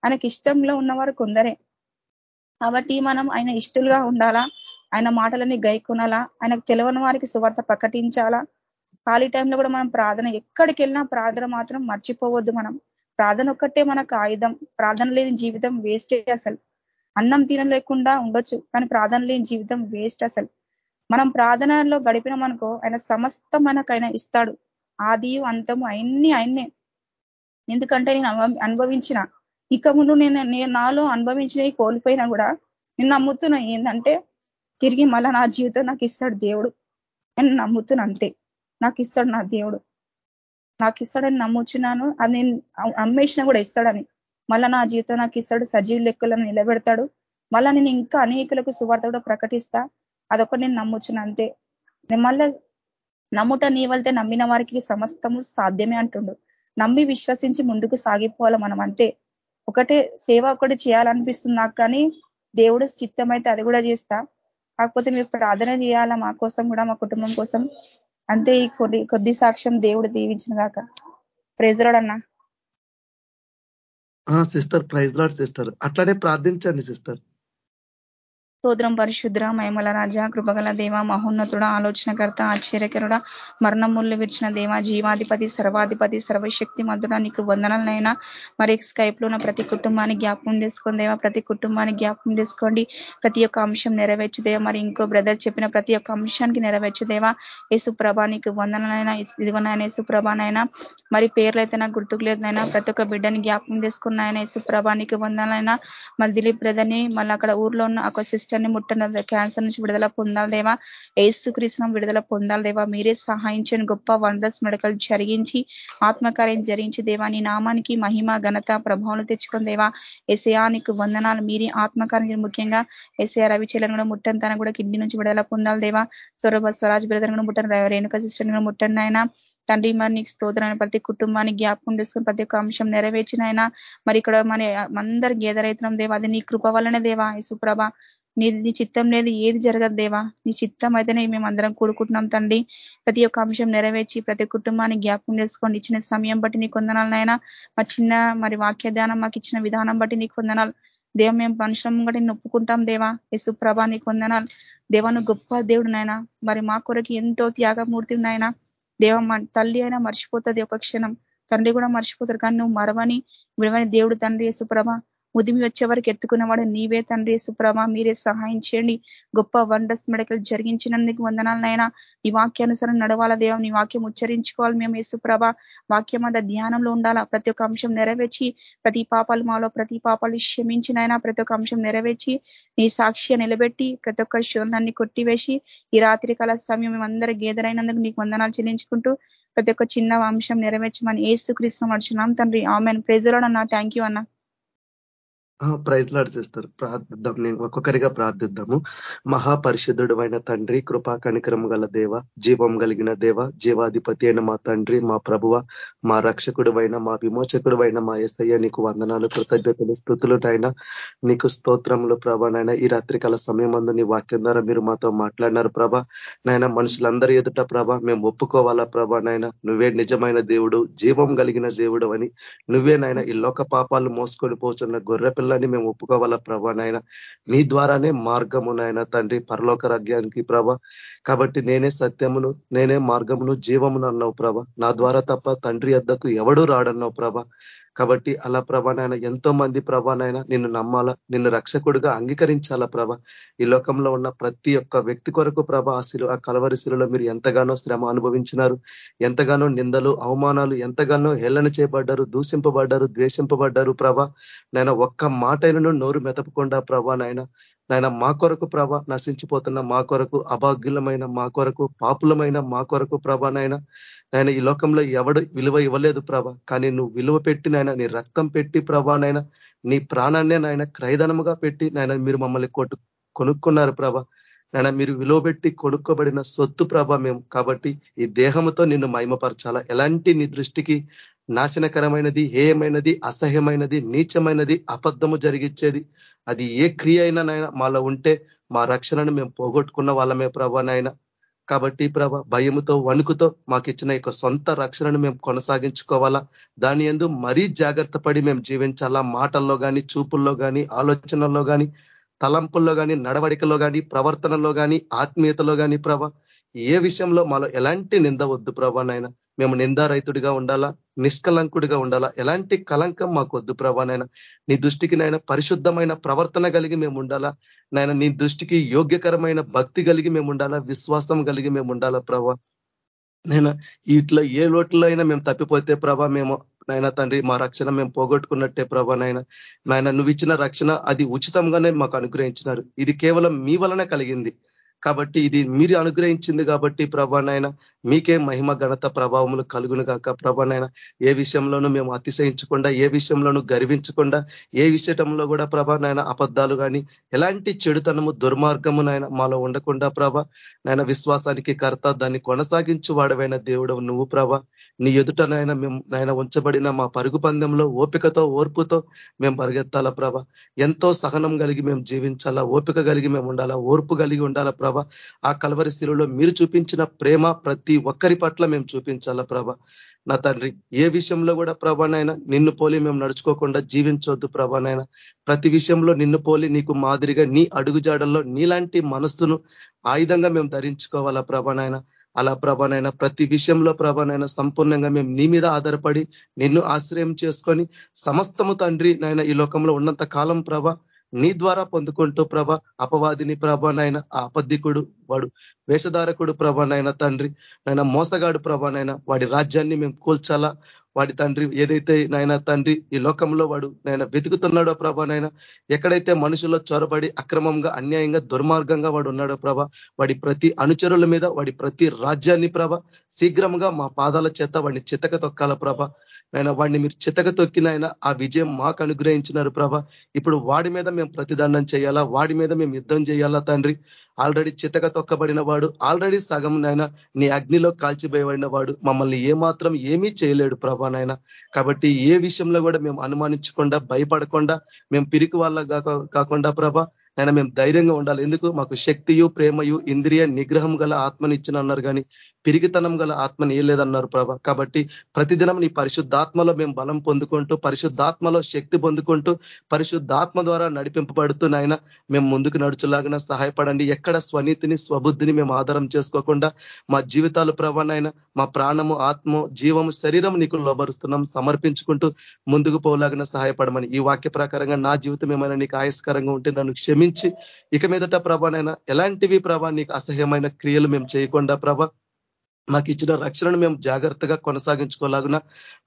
ఆయనకి ఇష్టంలో ఉన్నవారు కొందరే. కాబట్టి మనం ఆయన ఇష్టలుగా ఉండాలా? ఆయన మాటలని గైకొనాలా? ఆయనకు తెలియని వారికి సువార్త ప్రకటించాలా? ఖాళీ టైంలో కూడా మనం ప్రార్థన ఎక్కడికి వెళ్ళినా ప్రార్థన మాత్రం మర్చిపోవద్దు మనం. ప్రార్థన ఒక్కటే మనకు ఆయుధం. ప్రార్థన లేని జీవితం వేస్టే అసలు. అన్నం తినలేకుండా ఉండొచ్చు కానీ ప్రార్థన లేని జీవితం వేస్ట్ అసలు. మనం ప్రార్థనలో గడిపినామనుకో ఆయన సమస్త మనకైనా ఇస్తాడు ఆది అంతము అన్ని ఆయన్నే. ఎందుకంటే నేను అనుభవించిన. ఇక ముందు నేను నేను నాలో అనుభవించినవి కోల్పోయినా కూడా నేను నమ్ముతున్నా ఏంటంటే తిరిగి మళ్ళా నా జీవితం నాకు ఇస్తాడు దేవుడు. నేను నమ్ముతున్నా అంతే. నాకు ఇస్తాడు నా దేవుడు. నాకు ఇస్తాడని నమ్ముచున్నాను. అది నేను అమ్మేసినా కూడా ఇస్తాడని. మళ్ళా నా జీవితం నాకు ఇస్తాడు సజీవ లెక్కలను నిలబెడతాడు. మళ్ళా నేను ఇంకా అనేకులకు సువార్త కూడా ప్రకటిస్తా. అదొక నేను నమ్ముచ్చిన అంతే. నేను మళ్ళా నమ్ముట నీ వెళ్తే నమ్మిన వారికి సమస్తము సాధ్యమే అంటుండు. నమ్మి విశ్వసించి ముందుకు సాగిపోవాలి మనం అంతే. ఒకటే సేవ ఒకటి చేయాలనిపిస్తుంది నాకు కానీ దేవుడు చిత్తం అయితే అది కూడా చేస్తా. కాకపోతే మీరు ప్రార్థన చేయాలా మా కోసం కూడా మా కుటుంబం కోసం? అంతే ఈ కొద్ది కొద్ది సాక్ష్యం దేవుడు దీవించిన దాకా. ప్రెజరాడన్నా సిస్టర్ ప్రైజ్ లాడ్ సిస్టర్. అట్లానే ప్రార్థించండి సిస్టర్. స్తోత్రం పరిశుద్ర మహిమల రాజ కృపగల దేవ మహోన్నతుడ ఆలోచనకర్త ఆశ్చర్యకరుడ మరణముళ్ళు విడిచిన దేవ జీవాధిపతి సర్వాధిపతి సర్వశక్తి మంతుడ నీకు వందనాలనైనా. మరి స్కైప్లో ఉన్న ప్రతి కుటుంబాన్ని జ్ఞాపకం చేసుకోండి దేవా ప్రతి కుటుంబాన్ని జ్ఞాపకం చేసుకోండి. ప్రతి ఒక్క అంశం నెరవేర్చుదేవా మరి ఇంకో బ్రదర్ చెప్పిన ప్రతి ఒక్క అంశానికి నెరవేర్చుదేవా యేసుప్రభా నీకు వందనాలైనా ఇదిగోనైనా యేసుప్రభానైనా మరి పేర్లు నాకు గుర్తుకు లేదనైనా ప్రతి ఒక్క బిడ్డని జ్ఞాపకం చేసుకున్నాయన యేసుప్రభా నీకు వందనాలైనా మళ్ళీ దిలీప్ బ్రదర్ని మళ్ళీ అక్కడ ఊర్లో ఉన్న ఒక సిస్టర్ కష్టాన్ని ముట్టన క్యాన్సర్ నుంచి విడుదల పొందాలి దేవా. ఏసు కృష్ణం విడుదల పొందాలి దేవా. మీరే సహాయించని గొప్ప వండర్స్ మెడకల్ జరిగించి ఆత్మకార్యం జరిగించి దేవా. నీ నామానికి మహిమ ఘనత ప్రభావం తెచ్చుకుని దేవా. ఎసయానికి వందనాలు. మీరే ఆత్మకార్యం ముఖ్యంగా ఎస్ఐ రవిచలను కూడా ముట్టని తన కూడా కిడ్నీ నుంచి విడుదల పొందాలి దేవా. స్వరూప స్వరాజ్ బ్రదర్ కూడా ముట్టను రేణుక సిస్టర్ కూడా ముట్టండి ఆయన తండ్రి మరి నీకు స్తోత్రాన్ని ప్రతి కుటుంబానికి జ్ఞాపకం చేసుకుని ప్రతి ఒక్క అంశం నెరవేర్చిన ఆయన మరి ఇక్కడ మన అందరు గేదరైతున్నాం దేవా. అది నీ కృప వల్లనే దేవా. సుప్రభ నీ నీ చిత్తం లేదు ఏది జరగదు దేవా. నీ చిత్తం అయితేనే మేము అందరం కూడుకుంటున్నాం తండ్రి. ప్రతి ఒక్క అంశం నెరవేర్చి ప్రతి కుటుంబాన్ని జ్ఞాపకం చేసుకోండి ఇచ్చిన సమయం బట్టి నీ కొందనాలనైనా మా చిన్న మరి వాక్య ధ్యానం మాకు ఇచ్చిన విధానం బట్టి నీ కొందనాలు. దేవ మేము మనుషులం కూడా నొప్పుకుంటాం దేవా. యశు ప్రభా నీ కొందనాలు. దేవాను గొప్ప దేవుడు నాయన. మరి మా కొరకు ఎంతో త్యాగమూర్తి నాయన. దేవ తల్లి అయినా మర్చిపోతుంది ఒక క్షణం. తండ్రి కూడా మర్చిపోతారు. కానీ నువ్వు మరవని విడవని దేవుడు తండ్రి యశుప్రభ ముదిమి వచ్చే వరకు ఎత్తుకున్నవాడు నీవే తండ్రి సుప్రభ మీరే సహాయం చేయండి. గొప్ప వండర్స్ మెడకలు జరిగించినందుకు వందనాలనైనా నీ వాక్యానుసారం నడవాల దేవం నీ వాక్యం ఉచ్చరించుకోవాలి మేము యేసుప్రభ. వాక్యం అంత ధ్యానంలో ఉండాలా? ప్రతి ఒక్క అంశం నెరవేర్చి ప్రతి పాపాలు మాలో ప్రతి పాపాలు క్షమించినైనా ప్రతి ఒక్క అంశం నెరవేర్చి నీ సాక్షి నిలబెట్టి ప్రతి ఒక్క శోధనాన్ని కొట్టివేసి ఈ రాత్రి కాల సమయం మేమందరూ గేదరైనందుకు నీకు వందనాలు చెల్లించుకుంటూ ప్రతి ఒక్క చిన్న అంశం నెరవేర్చమని ఏసు కృష్ణ మర్చున్నాం తండ్రి. ఆమెన్. ప్రెజలో అన్న. థ్యాంక్ యూ అన్న. Praise Lord sister. ప్రార్థిద్దాం. నేను ఒక్కొక్కరిగా ప్రార్థిద్దాము. మహాపరిశుద్ధుడు అయిన తండ్రి కృపా కణికరము గల దేవ జీవం కలిగిన దేవ జీవాధిపతి అయిన మా తండ్రి మా ప్రభువ మా రక్షకుడు అయిన మా విమోచకుడు అయిన మా ఎస్ఐ నీకు వందనాలు కృతజ్ఞతలు స్థుతులు నీకు స్తోత్రములు ప్రభా నాయన. ఈ రాత్రికాల సమయం అందు నీ వాక్యం ద్వారా మీరు మాతో మాట్లాడినారు ప్రభా నాయన. మనుషులందరి ఎదుట ప్రభ మేము ఒప్పుకోవాలా ప్రభా నాయన. నువ్వే నిజమైన దేవుడు జీవం కలిగిన దేవుడు అని నువ్వే నాయన ఈ లోక పాపాలు మోసుకొని పోతున్న గొర్రె పిల్లని మేము ఒప్పుకోవాలా ప్రభా నాయన? నీ ద్వారానే మార్గము నాయన తండ్రి పరలోక రాజ్యానికి ప్రభ. కాబట్టి నేనే సత్యమును నేనే మార్గమును జీవమును అన్నావు ప్రభ. నా ద్వారా తప్ప తండ్రి అద్దకు ఎవడు రాడన్నావు ప్రభ. కాబట్టి అలా ప్రభానైనా ఎంతో మంది ప్రభానైనా నిన్ను నమ్మాలా నిన్ను రక్షకుడుగా అంగీకరించాలా ప్రభ? ఈ లోకంలో ఉన్న ప్రతి ఒక్క వ్యక్తి కొరకు ప్రభ ఆ శిలు ఆ కలవరిశిలలో మీరు ఎంతగానో శ్రమ అనుభవించినారు. ఎంతగానో నిందలు అవమానాలు ఎంతగానో హేళన చేయబడ్డారు దూషింపబడ్డారు ద్వేషింపబడ్డారు ప్రభ. నైనా ఒక్క మాటైనను నోరు మెతపకుండా ప్రభా నాయన నాయన మా కొరకు ప్రభ నశించిపోతున్న మా కొరకు అభాగ్యులమైన మా కొరకు పాపులమైన మా కొరకు ప్రభ నాయన నాయన ఈ లోకంలో ఎవడు విలువ ఇవ్వలేదు ప్రభ కానీ నువ్వు విలువ పెట్టి నాయన నీ రక్తం పెట్టి ప్రభా నాయన నీ ప్రాణాన్నే నాయన క్రైదనముగా పెట్టి నాయన మీరు మమ్మల్ని కొట్టు కొనుక్కున్నారు ప్రభ. నాయన మీరు విలువబెట్టి కొనుక్కోబడిన సొత్తు ప్రభ మేము. కాబట్టి ఈ దేహంతో నిన్ను మహిమపరచాలా. ఎలాంటి నీ దృష్టికి నాశనకరమైనది హేయమైనది అసహ్యమైనది నీచమైనది అబద్ధము జరిగిచ్చేది? అది ఏ క్రియ అయినా నాయన మాలో ఉంటే మా రక్షణను మేము పోగొట్టుకున్న వాళ్ళమే ప్రభా నాయన. కాబట్టి ప్రభ భయముతో వణుకుతో మాకు ఇచ్చిన యొక్క సొంత రక్షణను మేము కొనసాగించుకోవాలా. దాని ఎందు మరీ జాగ్రత్త పడి మేము జీవించాలా. మాటల్లో కానీ చూపుల్లో కానీ ఆలోచనల్లో కానీ తలంపుల్లో కానీ నడవడికలో కానీ ప్రవర్తనలో కానీ ఆత్మీయతలో కానీ ప్రభ ఏ విషయంలో మాలో ఎలాంటి నింద వద్దు ప్రభానైనా మేము నిందారైతుడిగా ఉండాలా? నిష్కలంకుడిగా ఉండాలా? ఎలాంటి కలంకం మాకు వద్దు ప్రభానైనా నీ దృష్టికి నైనా పరిశుద్ధమైన ప్రవర్తన కలిగి మేము ఉండాలా? నాయన నీ దృష్టికి యోగ్యకరమైన భక్తి కలిగి మేము ఉండాలా? విశ్వాసం కలిగి మేము ఉండాలా ప్రభా? నేను ఇట్లా ఏ లోట్లో అయినా మేము తప్పిపోతే ప్రభా మేము నాయన తండ్రి మా రక్షణ మేము పోగొట్టుకున్నట్టే ప్రభా నాయన. నాయన నువ్వు ఇచ్చిన రక్షణ అది ఉచితంగానే మాకు అనుగ్రహించినారు. ఇది కేవలం మీ వలన కలిగింది. కాబట్టి ఇది మీరు అనుగ్రహించింది కాబట్టి ప్రభానైనా మీకే మహిమ ఘనత ప్రభావములు కలుగును కాక ప్రభానైనా ఏ విషయంలోనూ మేము అతిశయించకుండా ఏ విషయంలోనూ గర్వించకుండా ఏ విషయంలో కూడా ప్రభానైనా అబద్ధాలు కానీ ఎలాంటి చెడుతనము దుర్మార్గము నాయన మాలో ఉండకుండా ప్రభ నాయన విశ్వాసానికి కర్త దాన్ని కొనసాగించు వాడవైన దేవుడు నువ్వు ప్రభ. నీ ఎదుటనైనా మేము నాయన ఉంచబడిన మా పరుగు పందెంలో ఓపికతో ఓర్పుతో మేము పరిగెత్తాలా ప్రభ. ఎంతో సహనం కలిగి మేము జీవించాలా ఓపిక కలిగి మేము ఉండాలా ఓర్పు కలిగి ఉండాలా ప్రభ. ప్రభ. ఆ కలవరి శిలులో మీరు చూపించిన ప్రేమ ప్రతి ఒక్కరి పట్ల మేము చూపించాలా ప్రభ. నా తండ్రి ఏ విషయంలో కూడా ప్రభానైనా నిన్ను పోలి మేము నడుచుకోకుండా జీవించొద్దు ప్రభానైనా ప్రతి విషయంలో నిన్ను పోలి నీకు మాదిరిగా నీ అడుగుజాడల్లో నీలాంటి మనస్సును ఆయుధంగా మేము ధరించుకోవాలా ప్రభానైనా అలా ప్రభానైనా ప్రతి విషయంలో ప్రభానైనా సంపూర్ణంగా మేము నీ మీద ఆధారపడి నిన్ను ఆశ్రయం చేసుకొని సమస్తము తండ్రి నాయన ఈ లోకంలో ఉన్నంత కాలం ప్రభ నీ ద్వారా పొందుకుంటూ ప్రభ అపవాదిని ప్రభానైనా ఆ వాడు వేషధారకుడు ప్రభానైనా తండ్రి నాయన మోసగాడు ప్రభానైనా వాడి రాజ్యాన్ని మేము కూల్చాలా? వాడి తండ్రి ఏదైతే నాయన తండ్రి ఈ లోకంలో వాడు నాయన వెతుకుతున్నాడో ప్రభా నాయన ఎక్కడైతే మనుషుల్లో చొరబడి అక్రమంగా అన్యాయంగా దుర్మార్గంగా వాడు ఉన్నాడో ప్రభ వాడి ప్రతి అనుచరుల మీద వాడి ప్రతి రాజ్యాన్ని ప్రభ శీఘ్రంగా మా పాదాల చేత వాడిని చితక తొక్కాల ప్రభ? నాయన వాడిని మీరు చితక తొక్కిన ఆయన ఆ విజయం మాకు అనుగ్రహించినారు ప్రభ. ఇప్పుడు వాడి మీద మేము ప్రతిదండం చేయాలా? వాడి మీద మేము యుద్ధం చేయాలా తండ్రి? ఆల్రెడీ చితక తొక్కబడిన వాడు ఆల్రెడీ సగం నాయన నీ అగ్నిలో కాల్చిపోయబడిన వాడు. మమ్మల్ని ఏమాత్రం ఏమీ చేయలేడు ప్రభా నాయన. కాబట్టి ఏ విషయంలో కూడా మేము అనుమానించకుండా భయపడకుండా మేము పిరికి వాళ్ళ కాకుండా ప్రభ నాయన మేము ధైర్యంగా ఉండాలి. ఎందుకు? మాకు శక్తియు ప్రేమయు ఇంద్రియ నిగ్రహం గల ఆత్మనిచ్చిన అన్నారు కానీ పిరిగితనం గల ఆత్మని లేదన్నారు ప్రభ. కాబట్టి ప్రతిదినం నీ పరిశుద్ధాత్మలో మేము బలం పొందుకుంటూ పరిశుద్ధాత్మలో శక్తి పొందుకుంటూ పరిశుద్ధాత్మ ద్వారా నడిపింపబడుతూ నాయన మేము ముందుకు నడుచులాగిన సహాయపడండి. ఎక్కడ స్వనీతిని స్వబుద్ధిని మేము ఆధారం చేసుకోకుండా మా జీవితాలు ప్రభానైనా మా ప్రాణము ఆత్మ జీవము శరీరం నీకు లోబరుస్తున్నాం. సమర్పించుకుంటూ ముందుకు పోలాగిన సహాయపడమని. ఈ వాక్య ప్రకారంగా నా జీవితం ఏమైనా నీకు ఆయస్కరంగా ఉంటే నన్ను క్షమించి. ఇక మీదట ప్రభానైనా ఎలాంటివి ప్రభా నీకు అసహ్యమైన క్రియలు మేము చేయకుండా ప్రభా మాకు ఇచ్చిన రక్షణను మేము జాగ్రత్తగా కొనసాగించుకోలాగున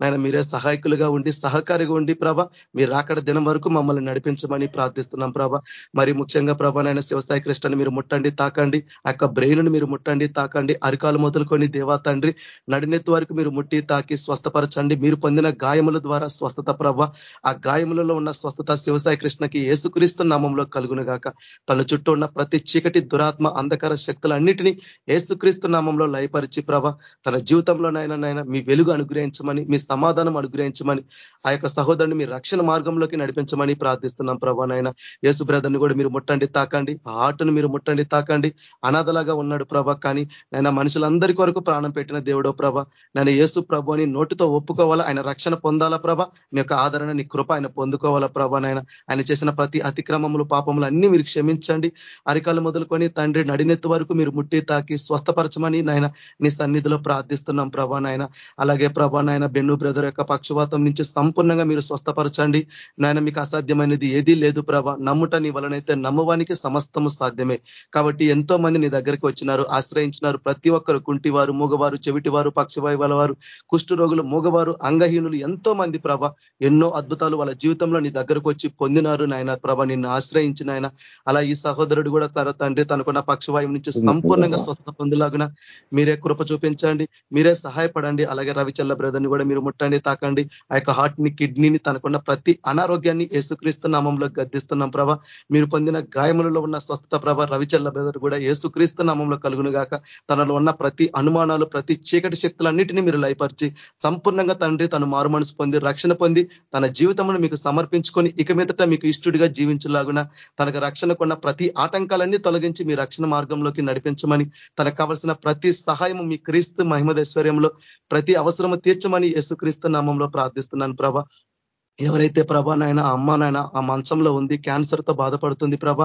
నాయన మీరే సహాయకులుగా ఉండి సహకారిగా ఉండి ప్రభ మీరు అక్కడ దినం వరకు మమ్మల్ని నడిపించమని ప్రార్థిస్తున్నాం ప్రభ. మరి ముఖ్యంగా ప్రభ నాయన శివసాయి కృష్ణని మీరు ముట్టండి తాకండి. ఆ యొక్క బ్రెయిన్ను మీరు ముట్టండి తాకండి. అరికాలు మొదలుకొని దేవా తండ్రి నడినెత్తు వరకు మీరు ముట్టి తాకి స్వస్థపరచండి. మీరు పొందిన గాయముల ద్వారా స్వస్థత ప్రభ. ఆ గాయములలో ఉన్న స్వస్థత శివసాయి కృష్ణకి ఏసుక్రీస్తు నామంలో కలుగును గాక. తన చుట్టూ ఉన్న ప్రతి చీకటి దురాత్మ అంధకార శక్తులన్నిటినీ ఏసుక్రీస్తు నామంలో లయపరిచి ప్రభ తన జీవితంలోనైనా నాయన మీ వెలుగు అనుగ్రహించమని మీ సమాధానం అనుగ్రహించమని ఆ యొక్క సహోదరుని మీ రక్షణ మార్గంలోకి నడిపించమని ప్రార్థిస్తున్నాం ప్రభా నాయన. యేసు బ్రదర్ని కూడా మీరు ముట్టండి తాకండి. ఆ ఆటను మీరు ముట్టండి తాకండి. అనాథలాగా ఉన్నాడు ప్రభ కానీ నేను మనుషులందరి కొరకు ప్రాణం పెట్టిన దేవుడో ప్రభ. నేను యేసు ప్రభు అని నోటితో ఒప్పుకోవాలా? ఆయన రక్షణ పొందాలా ప్రభ? మీ యొక్క ఆదరణ నీ కృప ఆయన పొందుకోవాలా ప్రభ నాయన? ఆయన చేసిన ప్రతి అతిక్రమములు పాపములు అన్ని మీరు క్షమించండి. అరికాలు మొదలుకొని తండ్రి నడినెత్తు వరకు మీరు ముట్టి తాకి స్వస్థపరచమని నాయన నీ సన్నిధిలో ప్రార్థిస్తున్నాం ప్రభా నాయన. అలాగే ప్రభా నాయన బెన్ను బ్రదర్ యొక్క పక్షవాతం నుంచి సంపూర్ణంగా మీరు స్వస్థపరచండి. నాయన మీకు అసాధ్యమైనది ఏదీ లేదు ప్రభ. నమ్ముట నీ వలనైతే నమ్మవానికి సమస్తము సాధ్యమే. కాబట్టి ఎంతో మంది నీ దగ్గరికి వచ్చినారు ఆశ్రయించినారు. ప్రతి ఒక్కరు కుంటివారు మూగవారు చెవిటివారు పక్షవాయు వారు కుష్టు రోగులు మూగవారు అంగహీనులు ఎంతో మంది ప్రభ. ఎన్నో అద్భుతాలు వాళ్ళ జీవితంలో నీ దగ్గరకు వచ్చి పొందినారు నాయన. ప్రభ నిన్ను ఆశ్రయించిన ఆయన అలా ఈ సహోదరుడు కూడా తన తండ్రి తనకున్న పక్షవాయువు నుంచి సంపూర్ణంగా స్వస్థ పొందులాగున మీరే కృప చూపించండి. మీరే సహాయపడండి. అలాగే రవిచల్ల బ్రదర్ని కూడా మీరు ముట్టండి తాకండి. ఆ యొక్క హార్ట్ని కిడ్నీని తనకున్న ప్రతి అనారోగ్యాన్ని ఏసుక్రీస్తు నామంలో గద్దిస్తున్నాం ప్రభ. మీరు పొందిన గాయములలో ఉన్న స్వస్థత ప్రభ రవిచల్ల బ్రదర్ కూడా ఏసుక్రీస్తు నామంలో కలుగును గాక తనలో ఉన్న ప్రతి అనుమానాలు ప్రతి చీకటి శక్తులన్నిటినీ మీరు లయపరిచి సంపూర్ణంగా తండ్రి తను మారు మనసు పొంది రక్షణ పొంది తన జీవితమును మీకు సమర్పించుకొని ఇక మీదట మీకు ఇష్టడిగా జీవించలాగున తనకు రక్షణకున్న ప్రతి ఆటంకాలన్నీ తొలగించి మీ రక్షణ మార్గంలోకి నడిపించమని తనకు కావలసిన ప్రతి సహాయము మీ క్రీస్తు మహిమదైశ్వర్యంలో ప్రతి అవసరము తీర్చమని యేసుక్రీస్తు నామంలో ప్రార్థిస్తున్నాను ప్రభ. ఎవరైతే ప్రభ నాయన అమ్మ నాయన ఆ మంచంలో ఉంది క్యాన్సర్తో బాధపడుతుంది ప్రభ.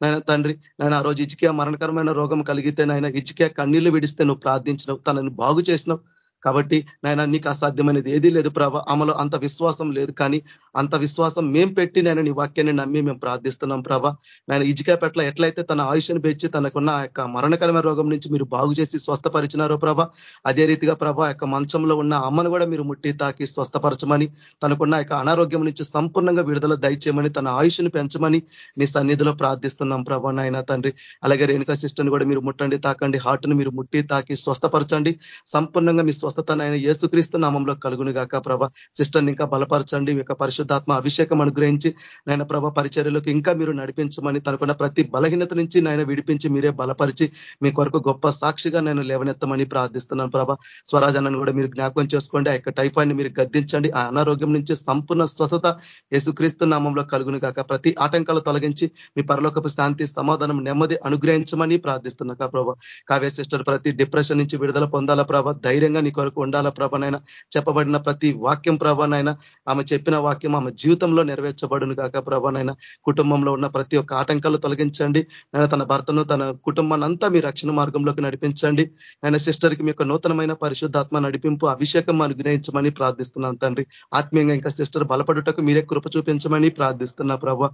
నాయన తండ్రి నాయన ఆ రోజు ఇచ్చికే మరణకరమైన రోగం కలిగితే నాయన ఇచ్చికే కన్నీళ్ళు విడిస్తే నువ్వు ప్రార్థించినావు తనని బాగు చేసినావు. కాబట్టి నాయన నీకు అసాధ్యమైనది ఏదీ లేదు ప్రభ. అమలో అంత విశ్వాసం లేదు కానీ అంత విశ్వాసం మేం పెట్టి నేను నీ వాక్యాన్ని నమ్మి మేము ప్రార్థిస్తున్నాం ప్రభ. నేను ఇజికా పెట్ల ఎట్లయితే తన ఆయుష్ని పెంచి తనకున్న యొక్క మరణకరమైన రోగం నుంచి మీరు బాగు చేసి స్వస్థపరిచినారో ప్రభ అదే రీతిగా ప్రభ యొక్క మంచంలో ఉన్న అమ్మను కూడా మీరు ముట్టి తాకి స్వస్థపరచమని తనకున్న యొక్క అనారోగ్యం నుంచి సంపూర్ణంగా విడుదల దయచేయమని తన ఆయుష్ని పెంచమని నీ సన్నిధిలో ప్రార్థిస్తున్నాం ప్రభా నాయన తండ్రి. అలాగే రేణుకా సిస్టర్ని కూడా మీరు ముట్టండి తాకండి హార్ట్ను మీరు ముట్టి తాకి స్వస్థపరచండి. సంపూర్ణంగా మీ స్వస్థత ఆయన ఏసుక్రీస్తు నామంలో కలుగును గాక ప్రభ. సిస్టర్ని ఇంకా బలపరచండి. యొక్క పరిశుద్ధాత్మ అభిషేకం అనుగ్రహించి నాయన ప్రభ పరిచర్యలకు ఇంకా మీరు నడిపించమని తనకున్న ప్రతి బలహీనత నుంచి నాయన విడిపించి మీరే బలపరిచి మీ కొరకు గొప్ప సాక్షిగా నేను లేవనెత్తమని ప్రార్థిస్తున్నాను ప్రభ. స్వరాజాన్ని కూడా మీరు జ్ఞాపకం చేసుకోండి. ఆ యొక్క టైఫాయిడ్ని మీరు గద్దించండి. ఆ అనారోగ్యం నుంచి సంపూర్ణ స్వస్థత యేసుక్రీస్తు నామంలో కలుగును గాక. ప్రతి ఆటంకాలు తొలగించి మీ పరలోకపు శాంతి సమాధానం నెమ్మది అనుగ్రహించమని ప్రార్థిస్తున్నా ప్రభ. కావ్య సిస్టర్ ప్రతి డిప్రెషన్ నుంచి విడుదల పొందాలా ప్రభ. ధైర్యంగా నీ కొరకు ఉండాలా ప్రభనైనా? చెప్పబడిన ప్రతి వాక్యం ప్రభనైనా? ఆమె చెప్పిన వాక్యం ఆమె జీవితంలో నెరవేర్చబడును కాక ప్రభనైనా? కుటుంబంలో ఉన్న ప్రతి ఒక్క ఆటంకాలు తొలగించండి. నేను తన భర్తను తన కుటుంబాన్ని అంతా మీ రక్షణ మార్గంలోకి నడిపించండి. ఆయన సిస్టర్కి మీ యొక్క నూతనమైన పరిశుద్ధాత్మ నడిపింపు అభిషేకం అనుగ్రహించమని ప్రార్థిస్తున్నాను తండ్రి. ఆత్మీయంగా ఇంకా సిస్టర్ బలపడుటకు మీరే కృప చూపించమని ప్రార్థిస్తున్నా ప్రభావ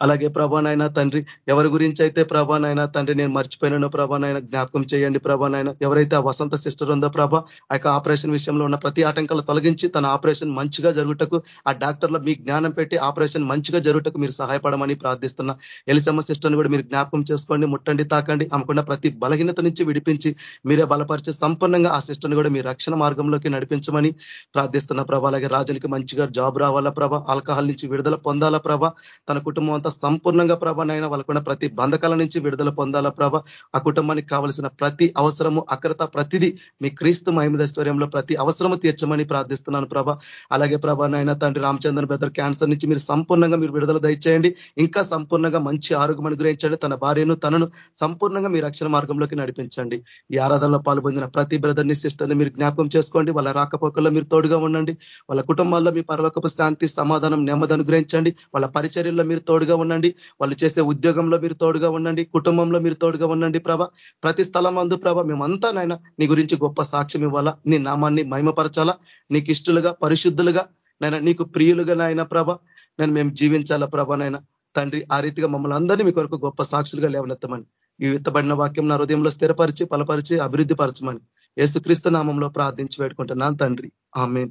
అలాగే ప్రభానైనా తండ్రి ఎవరి గురించి అయితే ప్రభానైనా తండ్రి నేను మర్చిపోయినానో ప్రభానైనా జ్ఞాపకం చేయండి ప్రభానైనా ఎవరైతే ఆ వసంత సిస్టర్ ఉందో ప్రభా ఆ ఆపరేషన్ విషయంలో ఉన్న ప్రతి ఆటంకాలు తొలగించి తన ఆపరేషన్ మంచిగా జరుగుటకు ఆ డాక్టర్లో మీ జ్ఞానం పెట్టి ఆపరేషన్ మంచిగా జరుగుటకు మీరు సహాయపడమని ప్రార్థిస్తున్నా. ఎలిసమ్మ సిస్టర్ని కూడా మీరు జ్ఞాపకం చేసుకోండి ముట్టండి తాకండి ఆమెకున్న ప్రతి బలహీనత నుంచి విడిపించి మీరే బలపరిచి సంపూర్ణంగా ఆ సిస్టర్ని కూడా మీ రక్షణ మార్గంలోకి నడిపించమని ప్రార్థిస్తున్న ప్రభా. అలాగే రాజునికి మంచిగా జాబ్ రావాలా ప్రభ ఆల్కహాల్ నుంచి విడుదల పొందాలా ప్రభ. తన కుటుంబం అంతా సంపూర్ణంగా ప్రభనైనా వాళ్ళకున్న ప్రతి బంధకాల నుంచి విడుదల పొందాలా ప్రభ? ఆ కుటుంబానికి కావలసిన ప్రతి అవసరము అక్రత ప్రతిదీ మీ క్రీస్తు మహిమదైశ్వర్యంలో ప్రతి అవసరము తీర్చమని ప్రార్థిస్తున్నాను ప్రభ. అలాగే ప్రభానైనా తండ్రి రామచంద్రన్ బ్రదర్ క్యాన్సర్ నుంచి మీరు సంపూర్ణంగా మీరు విడుదల దయచేయండి. ఇంకా సంపూర్ణంగా మంచి ఆరోగ్యం అనుగ్రహించండి తన భార్యను తనను సంపూర్ణంగా మీ రక్షణ మార్గంలోకి నడిపించండి. ఈ ఆరాధనలో పాల్పొందిన ప్రతి బ్రదర్ని సిస్టర్ని మీరు జ్ఞాపకం చేసుకోండి. వాళ్ళ రాకపోకల్లో మీరు తోడుగా ఉండండి. వాళ్ళ కుటుంబాల్లో మీ పరలోకపు శాంతి సమాధానం నెమ్మది అనుగ్రహించండి. వాళ్ళ పరిచర్యల్లో మీరు తోడుగా ఉండండి. వాళ్ళు చేసే ఉద్యోగంలో మీరు తోడుగా ఉండండి. కుటుంబంలో మీరు తోడుగా ఉండండి ప్రభ. ప్రతి స్థలం అందు ప్రభ మేమంతా నాయన నీ గురించి గొప్ప సాక్ష్యం ఇవ్వాలా? నీ నామాన్ని మహిమపరచాలా? నీకు ఇష్టలుగా పరిశుద్ధులుగా నేను నీకు ప్రియులుగా నాయన ప్రభ నేను మేము జీవించాలా ప్రభ నాయన? తండ్రి ఆ రీతిగా మమ్మల్ని అందరినీ మీ కొరకు గొప్ప సాక్షులుగా లేవనెత్తమని. ఈ విత్తబడిన వాక్యం నా హృదయంలో స్థిరపరిచి పలపరిచి అభివృద్ధి పరచమని. యేసుక్రీస్తు నామంలో ప్రార్థించి పెట్టుకుంటున్నాను తండ్రి. ఆమె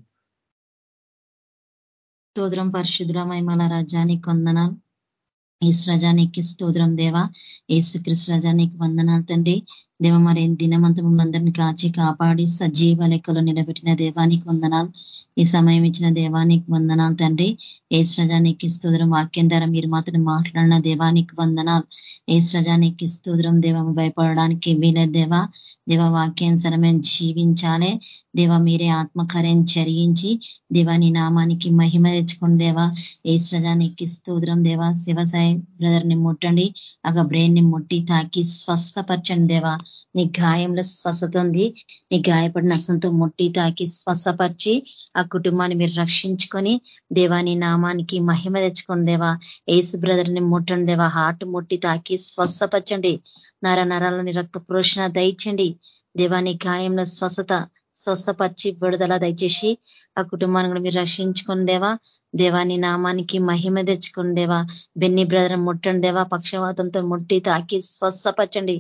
స్తోత్రం పరిశుద్ర మహిమల రాజ్యానికి వందనాలు. ఈ స్రజానికి స్తోత్రం దేవా. ఏసుక్రిస్ రజానికి వందనాలు తండ్రి. దేవ మరి దినమంతా మమ్మల్ని అందరినీ కాచి కాపాడి సజీవ లెక్కలో నిలబెట్టిన దేవానికి వందనాలు. ఈ సమయం ఇచ్చిన దేవానికి వందనాలు తండ్రి. ఏ సజానికి స్తోత్రం వాక్యం ద్వారా మీరు మాత్రం మాట్లాడిన దేవానికి వందనాలు. ఏ సజానికి స్తోత్రం దేవ భయపడడానికి వీలేదు దేవా. దేవ వాక్యానుసరమే జీవించాలే. దేవ మీరే ఆత్మకార్యం చరించి దేవాని నామానికి మహిమ తెచ్చుకోండి దేవా. ఏ సజానికి స్తోత్రం దేవా. శివసాయి బ్రదర్ని ముట్టండి. ఆ బ్రెయిన్ని ముట్టి తాకి స్వస్థపరచండి దేవా. నీ గాయంలో స్వస్థత ఉంది. నీ గాయపడిన అసంతో ముట్టి తాకి స్వస్థపరిచి ఆ కుటుంబాన్ని మీరు రక్షించుకొని దేవాని నామానికి మహిమ తెచ్చుకోండి దేవా. ఏసు బ్రదర్ని ముట్టండి దేవా. హార్ట్ ముట్టి తాకి స్వస్థపరచండి. నర నరాలని రక్త పురోషణ దయచండి దేవాని గాయంలో స్వస్థత స్వస్థపరిచి విడుదల దయచేసి ఆ కుటుంబాన్ని కూడా మీరు రక్షించుకుని దేవా. దేవాని నామానికి మహిమ తెచ్చుకుని దేవా. బెన్ని బ్రదర్ ముట్టండి దేవా. పక్షవాతంతో ముట్టి తాకి స్వస్థపరచండి.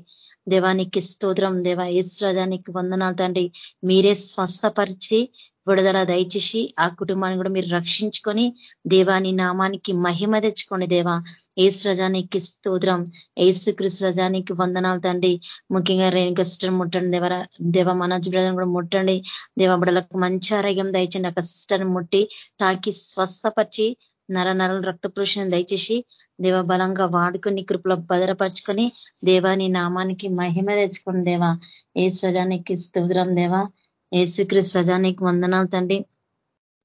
దేవానికి స్తోత్రం దేవా ఈశ్వరానికి వందనాలు తండ్రి. మీరే స్వస్థపరిచి విడుదల దయచేసి ఆ కుటుంబాన్ని కూడా మీరు రక్షించుకొని దేవాని నామానికి మహిమ తెచ్చుకోండి దేవా. ఏసు రజానికి స్తోత్రం ఏసు క్రిస్ రజానికి వందనాలు తండ్రి. ముఖ్యంగా రేణుక సిస్టర్ ముట్టండి దేవ దేవ మనోజ్ బ్రదర్ కూడా ముట్టండి. దేవ బిడలకు మంచి ఆరోగ్యం దయచండి. ఒక సిస్టర్ ముట్టి తాకి స్వస్థపరిచి నర నరల రక్త పురుషుని దయచేసి దేవ బలంగా వాడుకొని కృపలో భద్రపరుచుకొని దేవాని నామానికి మహిమ తెచ్చుకుని దేవా. ఏ స్రజానికి స్తోత్రం దేవా. ఏసుక్రీస్ రజానికి వందనాలు తండ్రి.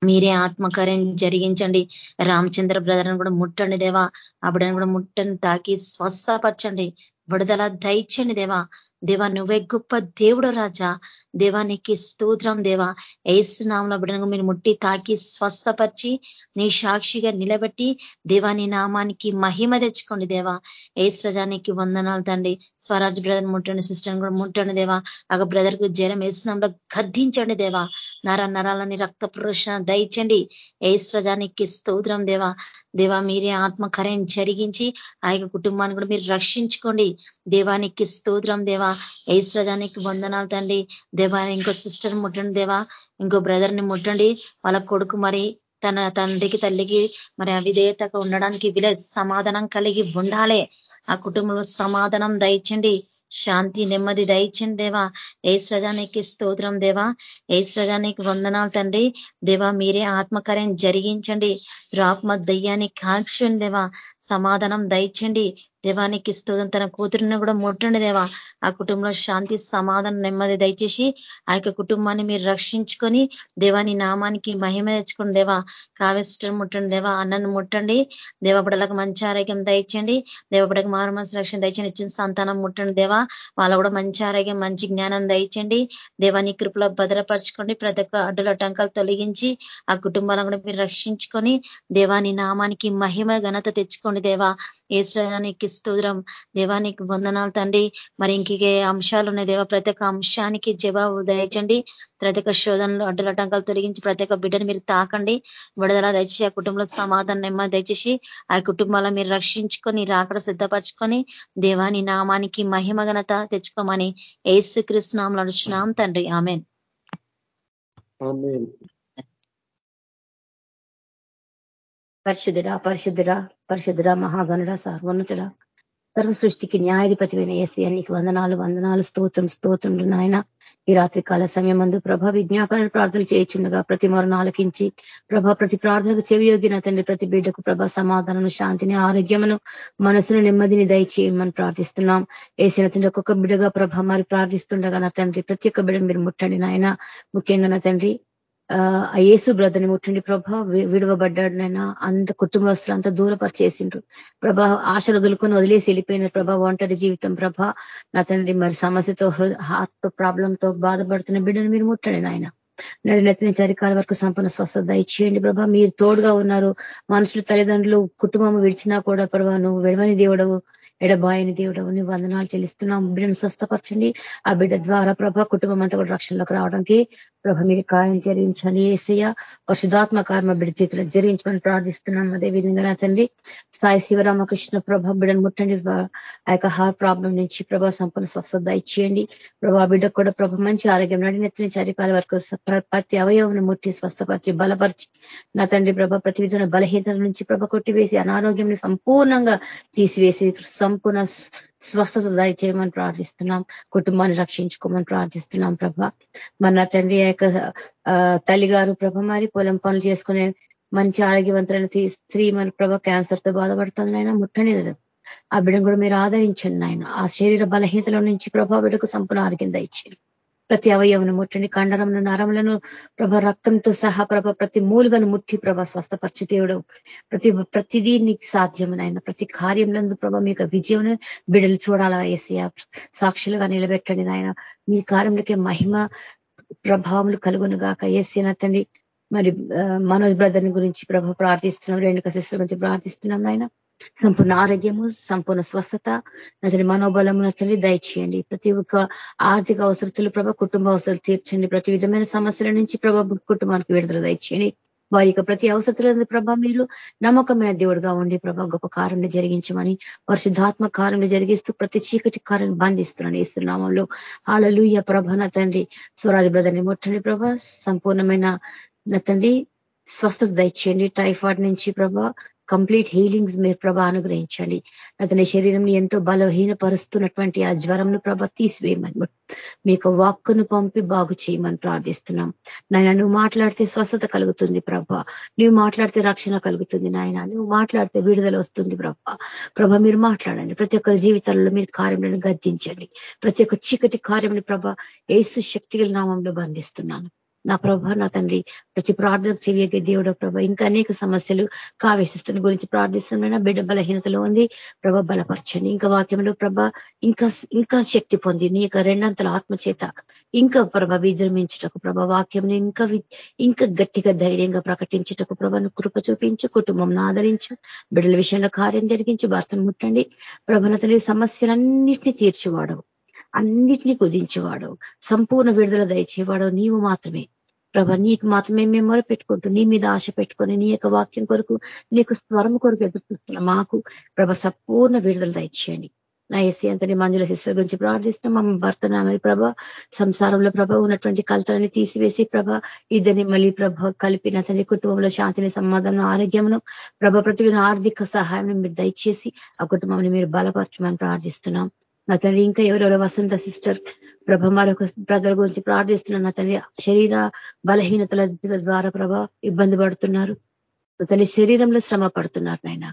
మీరే ఆత్మకార్యం జరిగించండి. రామచంద్ర బ్రదర్ని కూడా ముట్టండి దేవా. అప్పుడని కూడా ముట్టని తాకి స్వస్థపరచండి. విడుదల దయచండి దేవా. దేవా నువ్వే గొప్ప దేవుడు రాజా. దేవానికి స్తోత్రం దేవా. ఏసునామంలో బిడ్డను మీరు ముట్టి తాకి స్వస్థపరిచి నీ సాక్షిగా నిలబెట్టి దేవాని నామానికి మహిమ తెచ్చుకోండి దేవా. ఏసు రజానికి వందనాలు తండి స్వరాజ్ బ్రదర్ ముట్టండి సిస్టర్ కూడా ముట్టండి దేవా. ఒక బ్రదర్కు జ్వరం ఏసునాంలో గద్దించండి దేవా. నర నరాలని రక్త పురుషణ దయచండి ఏసు రజానికి స్తోత్రం దేవా. దేవా మీరే ఆత్మకర్యం జరిగించి ఆ యొక్క కుటుంబాన్ని కూడా మీరు రక్షించుకోండి. దేవానికి స్తోత్రం దేవా. ఐశ్వర్యానికి వందనాలు తండ్రి. దేవా ఇంకో సిస్టర్ ముట్టండి దేవా. ఇంకో బ్రదర్ని ముట్టండి. వాళ్ళ కొడుకు మరి తన తండ్రికి తల్లికి మరి అవిధేయతగా ఉండడానికి వీళ్ళ సమాధానం కలిగి ఉండాలి. ఆ కుటుంబంలో సమాధానం దయచండి. శాంతి నెమ్మది దయచండి దేవా. ఏశ్వజానికి స్తోత్రం దేవా. ఏశ్వజానికి వందనాలు తండ్రి. దేవా మీరే ఆత్మకార్యం జరిగించండి. రాప్మ దయ్యాన్ని కాల్చండి దేవా. సమాధానం దయచండి దేవానికి స్తోదం తన కూతురుని కూడా ముట్టండి దేవా. ఆ కుటుంబంలో శాంతి సమాధానం నెమ్మది దయచేసి ఆ యొక్క కుటుంబాన్ని మీరు రక్షించుకొని దేవాని నామానికి మహిమ తెచ్చుకోండి దేవా. కావ్యస్టర్ ముట్టండి దేవా. అన్నను ముట్టండి. దేవపడలకు మంచి ఆరోగ్యం దయచండి దేవపడకు మారుమనసు రక్షణ దయచండి ఇచ్చిన సంతానం ముట్టండి దేవా. వాళ్ళ కూడా మంచి ఆరోగ్యం మంచి జ్ఞానం దయచండి దేవాని కృపలో భద్రపరచుకోండి. ప్రతి ఒక్క అడ్డుల టంకాలు తొలగించి ఆ కుటుంబాలను కూడా మీరు రక్షించుకొని దేవాని నామానికి మహిమ ఘనత తెచ్చుకోండి దేవా. ఏశ్వరానికి స్తోత్రం. దేవానికి వందనాలు తండ్రి. మరి ఇంకే అంశాలు ఉన్నాయి దేవ. ప్రతి ఒక్క అంశానికి జవాబు దయచండి. ప్రతి ఒక్క శోధనలు అడ్డలటంకాలు తొలగించి ప్రతి ఒక్క బిడ్డను మీరు తాకండి. విడుదల దయచేసి ఆ కుటుంబంలో సమాధానం నెమ్మది దయచేసి ఆ కుటుంబాలను మీరు రక్షించుకొని రాకడ సిద్ధపరచుకొని దేవాని నామానికి మహిమగనత తెచ్చుకోమని ఏసు కృష్ణాం నడుచున్నాం తండ్రి. ఆమెన్. పరిశుద్ధుడా పరిశుద్ధుడా పరిశుద్ధుడా మహాగణుడ సర్వోన్నతుడ సర్వ సృష్టికి న్యాయాధిపతి అయిన ఏసీ నీకు వందనాలు వందనాలు స్తోత్రం స్తోత్రులు నాయన. ఈ రాత్రి కాల సమయం మందు ప్రభ విజ్ఞాపన ప్రార్థనలు చేయించుండగా ప్రతి మరణ ఆలకించి ప్రభ ప్రతి ప్రార్థనకు చెవియోగిన తండ్రి ప్రతి బిడ్డకు ప్రభ సమాధానం శాంతిని ఆరోగ్యమును మనసును నెమ్మదిని దయచేయమని ప్రార్థిస్తున్నాం. ఏసిన తండ్రి ఒక్కొక్క బిడ్డగా ప్రభ మరి ప్రార్థిస్తుండగా నా తండ్రి ప్రతి ఒక్క బిడ్డ మీరు ముట్టండి నాయన. ముఖ్యంగా నా తండ్రి ఆ యేసు బ్రదర్ని ముట్టండి ప్రభా విడవబడ్డాడు నైనా అంత కుటుంబస్తులు అంత దూరపరిచేసిండ్రు. ప్రభా ఆశలు వదులుకొని వదిలేసి వెళ్ళిపోయిన ప్రభా ఒంటరి జీవితం ప్రభ. నా తండ్రి మరి సమస్యతో హార్ట్ ప్రాబ్లంతో బాధపడుతున్న బిడ్డను మీరు ముట్టండి నాయన. నడినెత్తిన చరికాల వరకు సంపన్న స్వస్థత దయచేయండి ప్రభా. మీరు తోడుగా ఉన్నారు. మనుషులు తల్లిదండ్రులు కుటుంబం విడిచినా కూడా ప్రభా నువ్వు విడవని దేవుడవు. ఎడబాయని దేవుడవు నీ వందనాలు చెల్లిస్తున్నాం బిడ్డను స్వస్థపరచండి. ఆ బిడ్డ ద్వారా ప్రభ కుటుంబం అంతా కూడా రక్షణలోకి రావడానికి ప్రభ మీరు కార్యం జరిగించాలి ఏసయ్య పరిశుధాత్మ కార్మ బిడ్డ చేతిలో జరిగించమని ప్రార్థిస్తున్నాం అదే విధంగా నా తండ్రి సాయి శివరామకృష్ణ ప్రభ బిడ్డను ముట్టండి. ఆ యొక్క హార్ట్ ప్రాబ్లం నుంచి ప్రభా సంపూర్ణ స్వస్థత ఇచ్చేయండి. ప్రభా బిడ్డ కూడా ప్రభ మంచి ఆరోగ్యం నడినెత్తిన చరికాల వరకు ప్రతి అవయవం ముట్టి స్వస్థపరిచి బలపరిచి నా తండ్రి ప్రభ ప్రతి విధమైన బలహీనత నుంచి ప్రభ కొట్టివేసి అనారోగ్యం సంపూర్ణంగా తీసివేసి సంపూర్ణ స్వస్థత దయచేయమని ప్రార్థిస్తున్నాం. కుటుంబాన్ని రక్షించుకోమని ప్రార్థిస్తున్నాం ప్రభ. మన తండ్రి యొక్క తల్లి గారు ప్రభ మరి పొలం పనులు చేసుకునే మంచి ఆరోగ్యవంతులైన స్త్రీ మన ప్రభ క్యాన్సర్తో బాధపడుతుంది ఆయన ముట్టని ఆ బిడ్డను కూడా మీరు ఆదరించండి ఆయన ఆ శరీర బలహీనతల నుంచి ప్రభా బిడ్డకు సంపూర్ణ ఆరోగ్యం దయచేయండి. ప్రతి అవయవను ముట్టండి. కండరమును నరములను ప్రభ రక్తంతో సహా ప్రభ ప్రతి మూలుగను ముట్టి ప్రభ స్వస్థపరిచి దేవుడు. ప్రతి ప్రతిదీ నీకు సాధ్యమునైనా ప్రతి కార్యంలో ప్రభ మీకు విజయం బిడలు చూడాలా ఏసీఆ సాక్షులుగా నిలబెట్టండి నాయన. మీ కార్యంలోకి మహిమ ప్రభావములు కలుగును గాక. ఏసీ తండ్రి మరి మనోజ్ బ్రదర్ని గురించి ప్రభ ప్రార్థిస్తున్నాం. రెండు సిస్టర్ గురించి ప్రార్థిస్తున్నాం నాయన. సంపూర్ణ ఆరోగ్యము సంపూర్ణ స్వస్థత అతని మనోబలము అతని దయచేయండి. ప్రతి ఒక్క ఆర్థిక అవసరతలు ప్రభ కుటుంబ అవసరాలు తీర్చండి. ప్రతి విధమైన సమస్యల నుంచి ప్రభ కుటుంబానికి విడుదల దయచేయండి. వారి యొక్క ప్రతి అవసరతల ప్రభ మీరు నమ్మకమైన దేవుడుగా ఉండి ప్రభ గొప్ప కార్యం జరిగించమని పరిశుద్ధాత్మ కార్యం జరిగిస్తూ ప్రతి చీకటి కార్యం బంధిస్తున్నాను. ఇస్తున్నామంలో ఆలలుయ్య ప్రభన తండ్రి స్వరాజ బ్రదర్ని ముట్టండి ప్రభ. సంపూర్ణమైన తండ్రి స్వస్థత దయచేయండి. టైఫాయిడ్ నుంచి ప్రభ కంప్లీట్ హీలింగ్స్ మీరు ప్రభా అనుగ్రహించండి. అతని శరీరంని ఎంతో బలహీనపరుస్తున్నటువంటి ఆ జ్వరంను ప్రభ తీసివేయమని మీకు వాక్కును పంపి బాగు చేయమని ప్రార్థిస్తున్నాం. నాయన నువ్వు మాట్లాడితే స్వస్థత కలుగుతుంది ప్రభ. నువ్వు మాట్లాడితే రక్షణ కలుగుతుంది నాయన. నువ్వు మాట్లాడితే విడుదల వస్తుంది ప్రభ. ప్రభ మీరు మాట్లాడండి. ప్రతి ఒక్కరి జీవితాలలో మీరు కార్యములను గద్దించండి. ప్రతి ఒక్క చీకటి కార్యంని ప్రభ ఏసు శక్తిగల నామంలో బంధిస్తున్నాను. నా ప్రభ నా తండ్రి ప్రతి ప్రార్థనకు చెవియగే దేవుడు ప్రభ. ఇంకా అనేక సమస్యలు కావేశిస్తున్న గురించి ప్రార్థిస్తున్నా బిడ్డ బలహీనతలో ఉంది. ప్రభ బలపరచండి. ఇంకా వాక్యంలో ప్రభ ఇంకా ఇంకా శక్తి పొంది నీ యొక్క రెండంతల ఆత్మచేత ఇంకా ప్రభ విజృంభించుటకు ప్రభ వాక్యం ఇంకా ఇంకా గట్టిగా ధైర్యంగా ప్రకటించుటకు ప్రభను కృప చూపించు కుటుంబం ఆదరించు బిడ్డల విషయంలో కార్యం జరిగించి భర్తను ముట్టండి. ప్రభనతని సమస్యలన్నింటినీ తీర్చివాడవు. అన్నిటినీ కుదించేవాడు సంపూర్ణ విడుదల దయచేవాడు నీవు మాత్రమే. ప్రభా నీకు మాత్రమే మేము మొర పెట్టుకుంటూ నీ మీద ఆశ పెట్టుకొని నీ యొక్క వాక్యం కొరకు నీకు స్వరం కొరకు ఎదుర్కొస్తున్నా మాకు ప్రభ సంపూర్ణ విడుదల దయచేయండి. నా ఎస్సీ అంతని మంజుల శిష్యుల గురించి ప్రార్థిస్తున్నాం. మా భర్తనామని ప్రభ సంసారంలో ప్రభ ఉన్నటువంటి కలతలని తీసివేసి ప్రభ ఇద్దరిని మళ్ళీ ప్రభ కలిపిన అతని కుటుంబంలో శాంతిని సమాధానం ఆరోగ్యమును ప్రభ ప్రతి ఆర్థిక సహాయం మీరు దయచేసి ఆ కుటుంబాన్ని మీరు బలపరచమని ప్రార్థిస్తున్నాం. నా తండ్రి ఇంకా ఎవరెవరో వసంత సిస్టర్ ప్రభ మరొక బ్రదర్ గురించి ప్రార్థిస్తున్నాను నా తండ్రి శరీర బలహీనతల ద్వారా ప్రభ ఇబ్బంది పడుతున్నారు. తల్లి శరీరంలో శ్రమ పడుతున్నారు నాయన.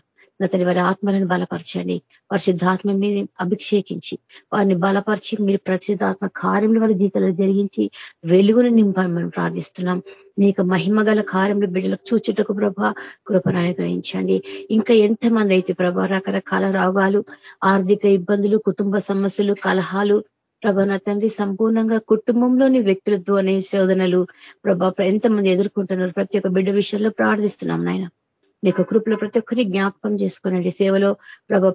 తల్లి వారి ఆత్మలను బలపరచండి. పరిశుద్ధాత్మ మీరు అభిషేకించి వారిని బలపరిచి మీరు ప్రసిద్ధాత్మ కార్యంలో వారి జీతాలు జరిగించి వెలుగును నింపమని ప్రార్థిస్తున్నాం. నీకు మహిమ గల కార్యంలో బిడ్డలకు చూచుటకు ప్రభ కృపను అనుగ్రహించండి. ఇంకా ఎంతమంది అయితే ప్రభ రకరకాల రోగాలు ఆర్థిక ఇబ్బందులు కుటుంబ సమస్యలు కలహాలు ప్రభ తండ్రి సంపూర్ణంగా కుటుంబంలోని వ్యక్తులతో అనే శోధనలు ప్రభా ఎంతమంది ఎదుర్కొంటున్నారు? ప్రతి ఒక్క బిడ్డ విషయంలో ప్రార్థిస్తున్నాం నాయన. నీకు కృపలో ప్రతి ఒక్కరిని జ్ఞాపకం చేసుకోనండి. సేవలో ప్రభ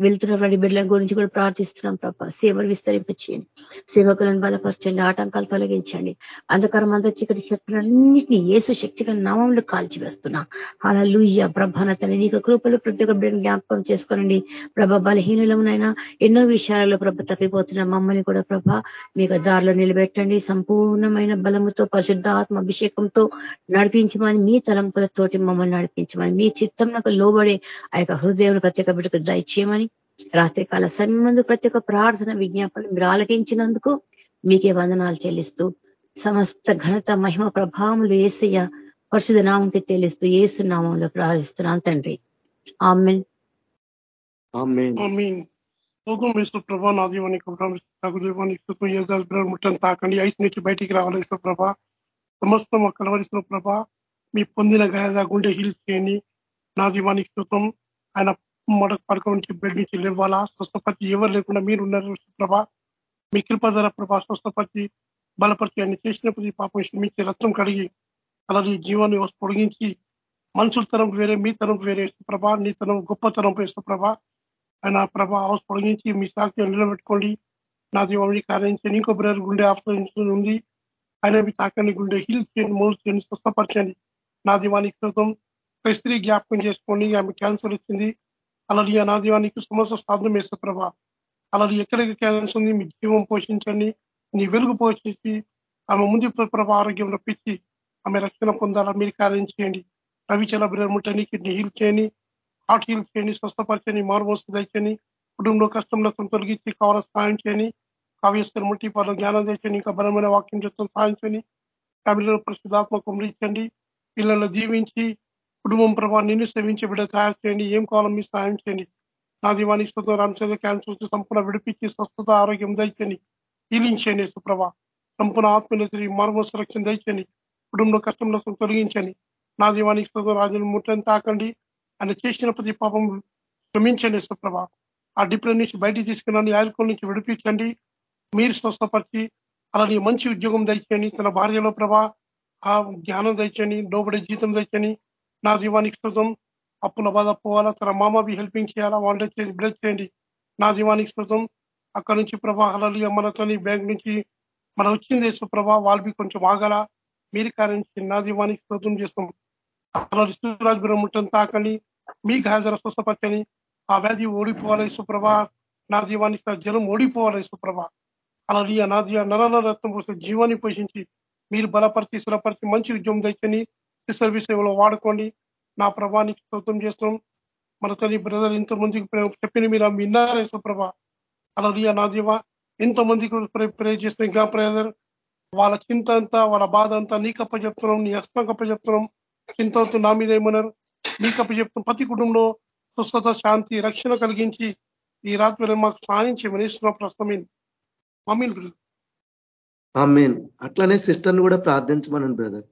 వెళ్తున్నటువంటి బిడ్డల గురించి కూడా ప్రార్థిస్తున్నాం ప్రభ. సేవలు విస్తరింపచేయండి. సేవకులను బలపరచండి ఆటంకాలు తొలగించండి. అంధకారం అంత చీకటి శక్తులన్నింటినీ ఏసు శక్తిగా నామంలో కాల్చివేస్తున్నా అలా లూయ్య ప్రభాన తన నీకు కృపలో ప్రతి ఒక్క బిడ్డను జ్ఞాపకం చేసుకోనండి. ప్రభ బలహీనులమునైనా ఎన్నో విషయాలలో ప్రభ తప్పిపోతున్న మమ్మల్ని కూడా ప్రభ మీకు దారిలో నిలబెట్టండి. సంపూర్ణమైన బలముతో పరిశుద్ధాత్మ అభిషేకంతో నడిపించమని మీ తలంపులతోటి మమ్మల్ని నడిపించమని మీ చిత్తంలో లోబడే ఆ యొక్క హృదయం ప్రత్యేక బిడ్డకు దయచేయమని రాత్రికాల సమయంలో ప్రతి ఒక్క ప్రార్థన విజ్ఞాపన మీరు ఆలకించినందుకు మీకే వందనాలు చెల్లిస్తూ సమస్త ఘనత మహిమ ప్రభావములు ఏసయ్య పరిశుధ నామంకి తెలుస్తూ ఏసు నామంలో ప్రార్థిస్తున్నాను తండ్రి. ఆమెన్. ప్రభా నా దీవానికి ముట్టని తాకండి. ఐస్ నుంచి బయటికి రావాలి ప్రభా. సమస్తం కలవరిస్తున్న ప్రభా. మీ పొందిన గాయగా గుండె హీల్స్ చేయండి. నా దీవానికి స్థుతం ఆయన మొదటి పడక నుంచి బెడ్ నుంచి లేవాలా? స్వస్థపతి ఎవరు లేకుండా మీరు ఉన్నారు? ప్రభా మీ కృపధర ప్రభా స్వస్థపతి బలపరిచి ఆయన చేసినప్పుడు పాపం క్షమించి రక్తం కడిగి అలాగే జీవాన్ని పొడిగించి మనుషుల తరం వేరే మీ తరం వేరే ప్రభా నీ తరం గొప్ప తరం ప్రభా ఆయన ప్రభా హౌస్ పొడిగించి మీ సాక్ష్యం నిలబెట్టుకోండి. నా దీవాన్ని కారణించండి. ఇంకో బ్రదర్ గుండె ఆపరేషన్ ఉంది. ఆయన మీ తాకండి గుండె హీల్ చేయండి మూలు చేయండి స్వస్థపరచండి. నా దీవానికి శృతం స్త్రీ జ్ఞాపకం చేసుకోండి ఆమె క్యాన్సర్ వచ్చింది అలాది నా దీవానికి సమస్య సాధనం వేస్తే ప్రభా అలాది ఎక్కడికి క్యాన్సర్ ఉంది? మీ జీవం పోషించండి నీ వెలుగు పోషించి ఆమె ముందు ప్రభా ఆరోగ్యం రప్పించి ఆమె రక్షణ పొందాలా మీరు కార్యం చేయండి. రవిచల బ్రహ్మటని కిడ్నీ హీల్ చేయండి హార్ట్ హీల్ చేయండి స్వస్థపరచని మారుమోసు దండి కుటుంబంలో కష్టంలో తొలగించి కావాల సహాయం చేయని కావ్యస్కర్ ముట్టి పలు జ్ఞానం తెచ్చని ఇంకా బలమైన వాక్యం చేస్తాం సహాయం చేయని ఫ్యామిలీలో ప్రస్తుతాత్మకం ఇచ్చండి పిల్లలు జీవించి కుటుంబం ప్రభావం నిన్ను సేవించి బిడ్డ తయారు చేయండి. ఏం కావాలో మీ సహాయం చేయండి. నా దీవానికి స్వతం రామచంద్ర క్యాన్సర్ సంపూర్ణ విడిపించి స్వస్థత ఆరోగ్యం దండి హీలింగ్ చేయండి సుప్రభ సంపూర్ణ ఆత్మీయత మర్మ సురక్షణ దండి కుటుంబంలో కష్టంలో తొలగించండి. నా దీవానికి స్వతం రాజును ముట్టని తాకండి. ఆయన చేసిన ప్రతి పాపం క్షమించండి సుప్రభ ఆ డిప్రెషన్ నుంచి బయటికి తీసుకున్నాను ఆల్కోల్ నుంచి విడిపించండి. మీరు స్వస్థపరిచి అలాని మంచి ఉద్యోగం దయచేయండి. తన భార్యలో ప్రభా ఆ జ్ఞానం తెచ్చని లోబడే జీతం తెచ్చని నా దీవానికి స్థుతం అప్పుల బాధ పోవాలా? తన మామవి హెల్పింగ్ చేయాలా? వాళ్ళ చేసి బ్లడ్ చేయండి. నా దీవానికి స్థుతం అక్కడ నుంచి ప్రభావాలు మనతోని బ్యాంక్ నుంచి మన వచ్చింది ప్రభా వాళ్ళవి కొంచెం ఆగల? మీరు కార్యం నా దీవానికి స్మృతం చేస్తాం. అలా గురం ఉంటుంది తాకని మీ గాయధర స్వస్థపరచని ఆ వ్యాధి ఓడిపోవాలి సుప్రభ నా దీవానికి జలం ఓడిపోవాలి సుప్రభ అలా నా దీవ నర రత్నం జీవాన్ని పోషించి మీరు బలపరిచి స్థిరపరిచి మంచి ఉద్యమం తెచ్చని సర్వీస్ సేవలో వాడుకోండి. నా ప్రభానికి స్తోత్రం చేస్తున్నాం. మన తల్లి బ్రదర్ ఇంత మందికి చెప్పిన మీరు విన్నారేశ్వ ప్రభ. అలా నా దేవ ఇంతమందికి ప్రే చేస్తున్న ఇంకా బ్రదర్ వాళ్ళ చింత అంతా వాళ్ళ బాధ అంతా నీ కప్ప చెప్తున్నాం నీ హస్తం కప్ప చెప్తున్నాం. చింత నా మీద ఏమన్నారు? నీ కప్ప చెప్తున్నాం. ప్రతి కుటుంబంలో స్వస్థత శాంతి రక్షణ కలిగించి ఈ రాత్రి మాకు సాయం చేయమని ఇస్తున్న ప్రస్తుతం మమ్మీని మీన్ అట్లానే సిస్టర్ని కూడా ప్రార్థించమనండి బ్రదర్.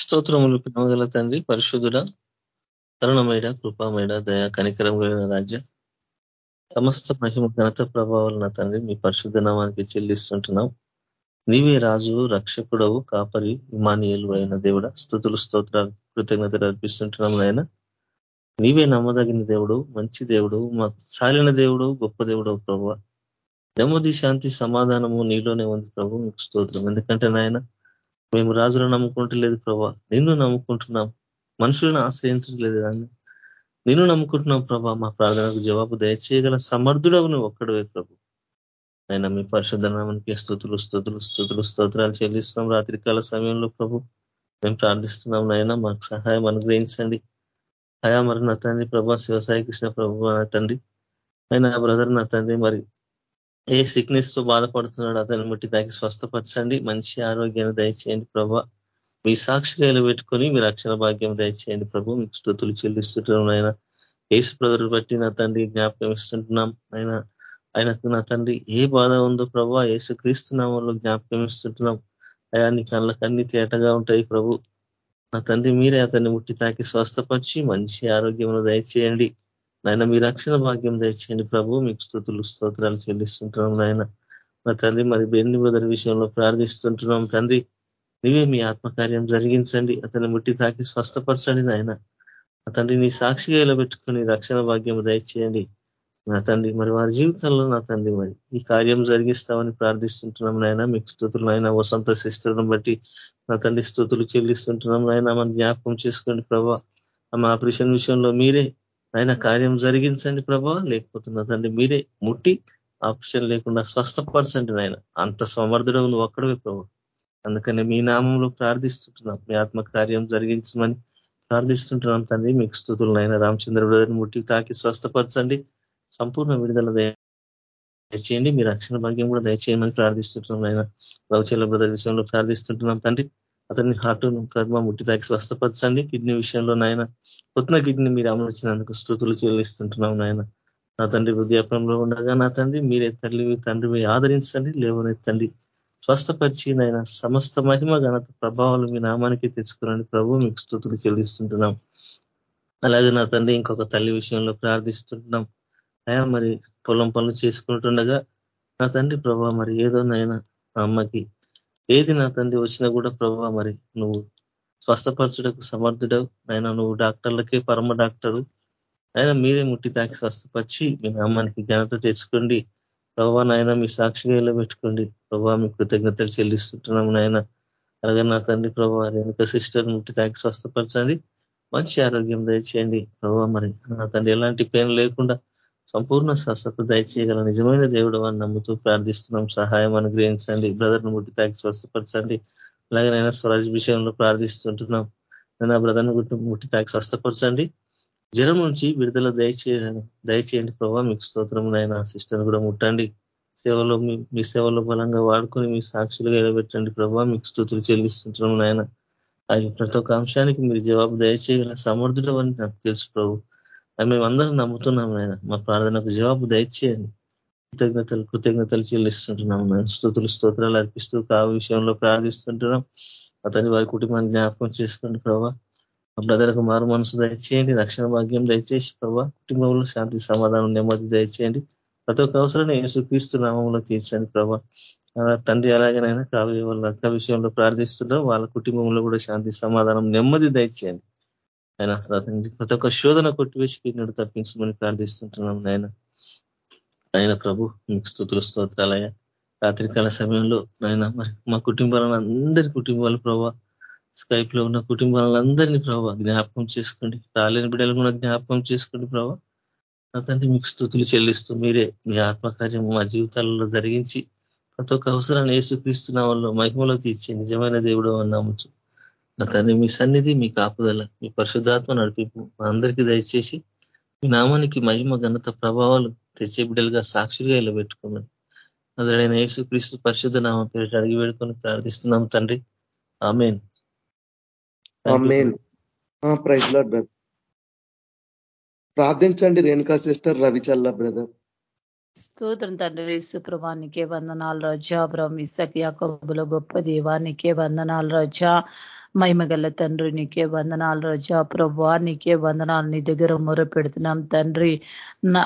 స్తోత్రములు పిలవగల తండ్రి పరిశుద్ధుడ కరుణమైన కృపామైన దయా కనికరం కలిగిన రాజ్య సమస్త మహిమ ఘనత ప్రభావాలు నా తండ్రి మీ పరిశుద్ధ నామానికి చెల్లిస్తుంటున్నాం. నీవే రాజు రక్షకుడవు కాపరి ఇమానియలు అయిన దేవుడ స్థుతులు స్తోత్రాలు కృతజ్ఞతలు అర్పిస్తుంటున్నాం నాయన. నీవే నమ్మదగిన దేవుడు మంచి దేవుడు మా సాలిన దేవుడు గొప్ప దేవుడు ప్రభు. నెమ్మది శాంతి సమాధానము నీలోనే ఉంది ప్రభు. మీకు స్తోత్రం. ఎందుకంటే నాయన మేము రాజులను నమ్ముకుంటలేదు ప్రభా. నిన్ను నమ్ముకుంటున్నాం. మనుషులను ఆశ్రయించట్లేదు కానీ నిన్ను నమ్ముకుంటున్నాం ప్రభా. మా ప్రార్థనకు జవాబు దయచేయగల సమర్థుడవు నువ్వు ఒక్కడవే ప్రభు. ఆయన మీ పరిశుద్ధ నామానికి స్థుతులు స్థుతులు స్థుతులు స్తోత్రాలు చెల్లిస్తున్నాం. రాత్రికాల సమయంలో ప్రభు మేము ప్రార్థిస్తున్నాం నాయన. మాకు సహాయం అనుగ్రహించండి. అయా మరి నా తండ్రి ప్రభా శివసాయి కృష్ణ ప్రభు నా తండ్రి. ఆయన బ్రదర్ నా తండ్రి మరి ఏ సిక్నెస్తో బాధపడుతున్నాడు అతన్ని ముట్టి దానికి స్వస్థపరచండి. మంచి ఆరోగ్యాన్ని దయచేయండి ప్రభా. మీ సాక్షిగా పెట్టుకొని మీ రక్షణ భాగ్యం దయచేయండి ప్రభు. మీకు స్థుతులు చెల్లిస్తుంటున్నాం ఆయన ఏసు బ్రదర్ బట్టి నా తండ్రి జ్ఞాపకం ఇస్తుంటున్నాం. ఆయన ఆయనకు నా తండ్రి ఏ బాధ ఉందో ప్రభా ఏసు క్రీస్తునామంలో జ్ఞాపకం ఇస్తుంటున్నాం. అయా నీ కళ్ళకన్నీ తేటగా ఉంటాయి ప్రభు. నా తండ్రి మీరే అతన్ని ముట్టి తాకి స్వస్థపరిచి మంచి ఆరోగ్యమును దయచేయండి. నాయన మీ రక్షణ భాగ్యం దయచేయండి ప్రభు. మీకు స్థుతులు స్తోత్రాలు చెల్లిస్తుంటున్నాం నాయన. నా తండ్రి మరి బెన్ని బ్రదర్ విషయంలో ప్రార్థిస్తుంటున్నాం తండ్రి. నువ్వే మీ ఆత్మకార్యం జరిగించండి. అతన్ని ముట్టి తాకి స్వస్థపరచండి నాయన. తండ్రి నీ సాక్షిగా ఇలా పెట్టుకుని రక్షణ భాగ్యం దయచేయండి. నా తండ్రి మరి వారి జీవితంలో నా తండ్రి మరి. ఈ కార్యం జరిగిస్తామని ప్రార్థిస్తుంటున్నాం నాయన. మీకు స్థుతులు నాయన. వసంత శిస్తులను బట్టి నా తండ్రి స్థుతులు చెల్లిస్తుంటున్నాం నాయన. మన జ్ఞాపకం చేసుకోండి ప్రభా. మా ఆపరేషన్ విషయంలో మీరే ఆయన కార్యం జరిగించండి ప్రభా. లేకపోతే నా తండ్రి మీరే ముట్టి ఆప్షన్ లేకుండా స్వస్థపరచండి నాయన. అంత సమర్థుడు నువ్వు ఒక్కడవే ప్రభు. అందుకనే మీ నామంలో ప్రార్థిస్తుంటున్నాం. మీ ఆత్మ కార్యం జరిగించమని ప్రార్థిస్తుంటున్నాం తండ్రి. మీకు స్థుతులు నాయన. రామచంద్ర బ్రదర్ ముట్టి తాకి స్వస్థపరచండి. సంపూర్ణ విడుదల దయచేయండి. మీ రక్షణ భాగ్యం కూడా దయచేయమని ప్రార్థిస్తుంటున్నాం ఆయన. రవిచల్ల బ్రదర్ విషయంలో ప్రార్థిస్తుంటున్నాం తండ్రి. అతన్ని హార్ట్ ప్రతిమ ముట్టి తాకి స్వస్థపరచండి. కిడ్నీ విషయంలో నాయన కొత్త కిడ్నీ మీరు అమర్చినందుకు స్థుతులు చెల్లిస్తుంటున్నాం నాయన. నా తండ్రి వృద్ధాపనంలో ఉండగా నా తండ్రి మీరే తల్లి తండ్రి మీరు ఆదరించండి. లేవనెత్తండి స్వస్థపరిచి నాయన సమస్త మహిమ ఘనత ప్రభావాలు మీ నామానికి తెచ్చుకురండి ప్రభు మీకు స్థుతులు చెల్లిస్తుంటున్నాం. అలాగే నా తండ్రి ఇంకొక తల్లి విషయంలో ప్రార్థిస్తుంటున్నాం. అయా మరి పొలం పనులు చేసుకుంటుండగా నా తండ్రి ప్రభా మరి ఏదో నైనా అమ్మకి ఏది నా తండ్రి వచ్చినా కూడా ప్రభా మరి నువ్వు స్వస్థపరచుటకు సమర్థుడవు. ఆయన నువ్వు డాక్టర్లకే పరమ డాక్టరు. ఆయన మీరే ముట్టి తాకి స్వస్థపరిచి మీ నామానికి ఘనత తెచ్చుకోండి. ప్రభా నాయన మీ సాక్షిగా ఇలా పెట్టుకోండి ప్రభా మీ కృతజ్ఞతలు చెల్లిస్తుంటున్నాము నాయన. అలాగే నా తండ్రి ప్రభా వెనుక సిస్టర్ ముట్టి తాకి స్వస్థపరచండి. మంచి ఆరోగ్యం దయచేయండి. ప్రభా మరి నా తండ్రి ఎలాంటి పెయిన్ లేకుండా సంపూర్ణ స్వస్థత దయచేయగల నిజమైన దేవుడు అని నమ్ముతూ ప్రార్థిస్తున్నాం. సహాయం అనుగ్రహించండి. బ్రదర్ను ముట్టి తాకి స్వస్థపరచండి. అలాగే నైనా స్వరాజ్ విషయంలో ప్రార్థిస్తుంటున్నాం. నేను ఆ బ్రదర్ను ముట్టి తాకి స్వస్థపరచండి. జ్వరం నుంచి విడుదల దయచేయండి. దయచేయండి ప్రభావ మీకు స్తోత్రం నాయన సిస్టర్ కూడా ముట్టండి. సేవలో మీ సేవలో బలంగా వాడుకొని మీ సాక్షులుగా నిలబెట్టండి ప్రభావ మీకు స్థుతులు చెల్లిస్తుంటున్నాం నాయన అది ప్రతి ఒక్క అంశానికి మీరు జవాబు దయచేయగల సమర్థుడు అని నాకు తెలుసు ప్రభు. మేమందరం నమ్ముతున్నాం ఆయన మా ప్రార్థనకు జవాబు దయచేయండి. కృతజ్ఞతలు కృతజ్ఞతలు చెల్లిస్తుంటున్నాం నేను స్థుతులు స్తోత్రాలు అర్పిస్తూ కావు విషయంలో ప్రార్థిస్తుంటున్నాం. అతని వారి కుటుంబాన్ని జ్ఞాపకం చేసుకోండి ప్రభా. బ్రదర్కు మారు మనసు దయచేయండి. రక్షణ భాగ్యం దయచేసి ప్రభా. కుటుంబంలో శాంతి సమాధానం నెమ్మది దయచేయండి. ప్రతి ఒక్క అవసరాన్ని యేసుక్రీస్తు నామంలో తీర్చండి ప్రభా. తండ్రి ఎలాగైనా కావ్య వాళ్ళ అక్క విషయంలో ప్రార్థిస్తున్నాం వాళ్ళ కుటుంబంలో కూడా శాంతి సమాధానం నెమ్మది దయచేయండి. ఆయన ప్రతి ఒక్క శోధన కొట్టివేసి నేను తప్పించమని ప్రార్థిస్తుంటున్నాం నాయన. ఆయన ప్రభు మీకు స్థుతులు స్తోత్రాలయ రాత్రికాల సమయంలో నాయన మరి మా కుటుంబాలను అందరి కుటుంబాలు ప్రభావ స్కైప్లో ఉన్న కుటుంబాలందరినీ ప్రభావ జ్ఞాపకం చేసుకోండి. రాలేని బిడ్డలు కూడా జ్ఞాపకం చేసుకోండి ప్రభావ అతన్ని మీకు స్థుతులు చెల్లిస్తూ మీరే మీ ఆత్మకార్యం మా జీవితాలలో జరిగించి ప్రతి ఒక్క అవసరాన్ని ఏసుక్రీస్తున్న వాళ్ళు మహిమలో తీర్చి నిజమైన దేవుడు నమ్మచ్చు తండ్రి మీ సన్నిధి మీ కాపుదల మీ పరిశుద్ధాత్మ నడిపింపు మా అందరికీ దయచేసి మీ నామానికి మహిమ ఘనత ప్రభావాలు తెచ్చే బిడ్డలుగా సాక్షిగా ఇలా పెట్టుకోమని అదడైన యేసుక్రీస్తు పరిశుద్ధ నామం పేరిట అడిగి పెట్టుకొని ప్రార్థిస్తున్నాం తండ్రి. ఆమెన్. ప్రార్థించండి రేణుకా సిస్టర్ రవిచల్ల బ్రదర్. స్తోత్రం తండ్రి సుప్రభానికే వందనాలు రజా. బ్రహ్మిసక్ యాకబుల గొప్ప దేవానికే వందనాలు రజా. మహిమగల తండ్రి నీకే వందనాలు రజా. ప్రభా నీకే వందనాలు నీ దగ్గర మొర పెడుతున్నాం తండ్రి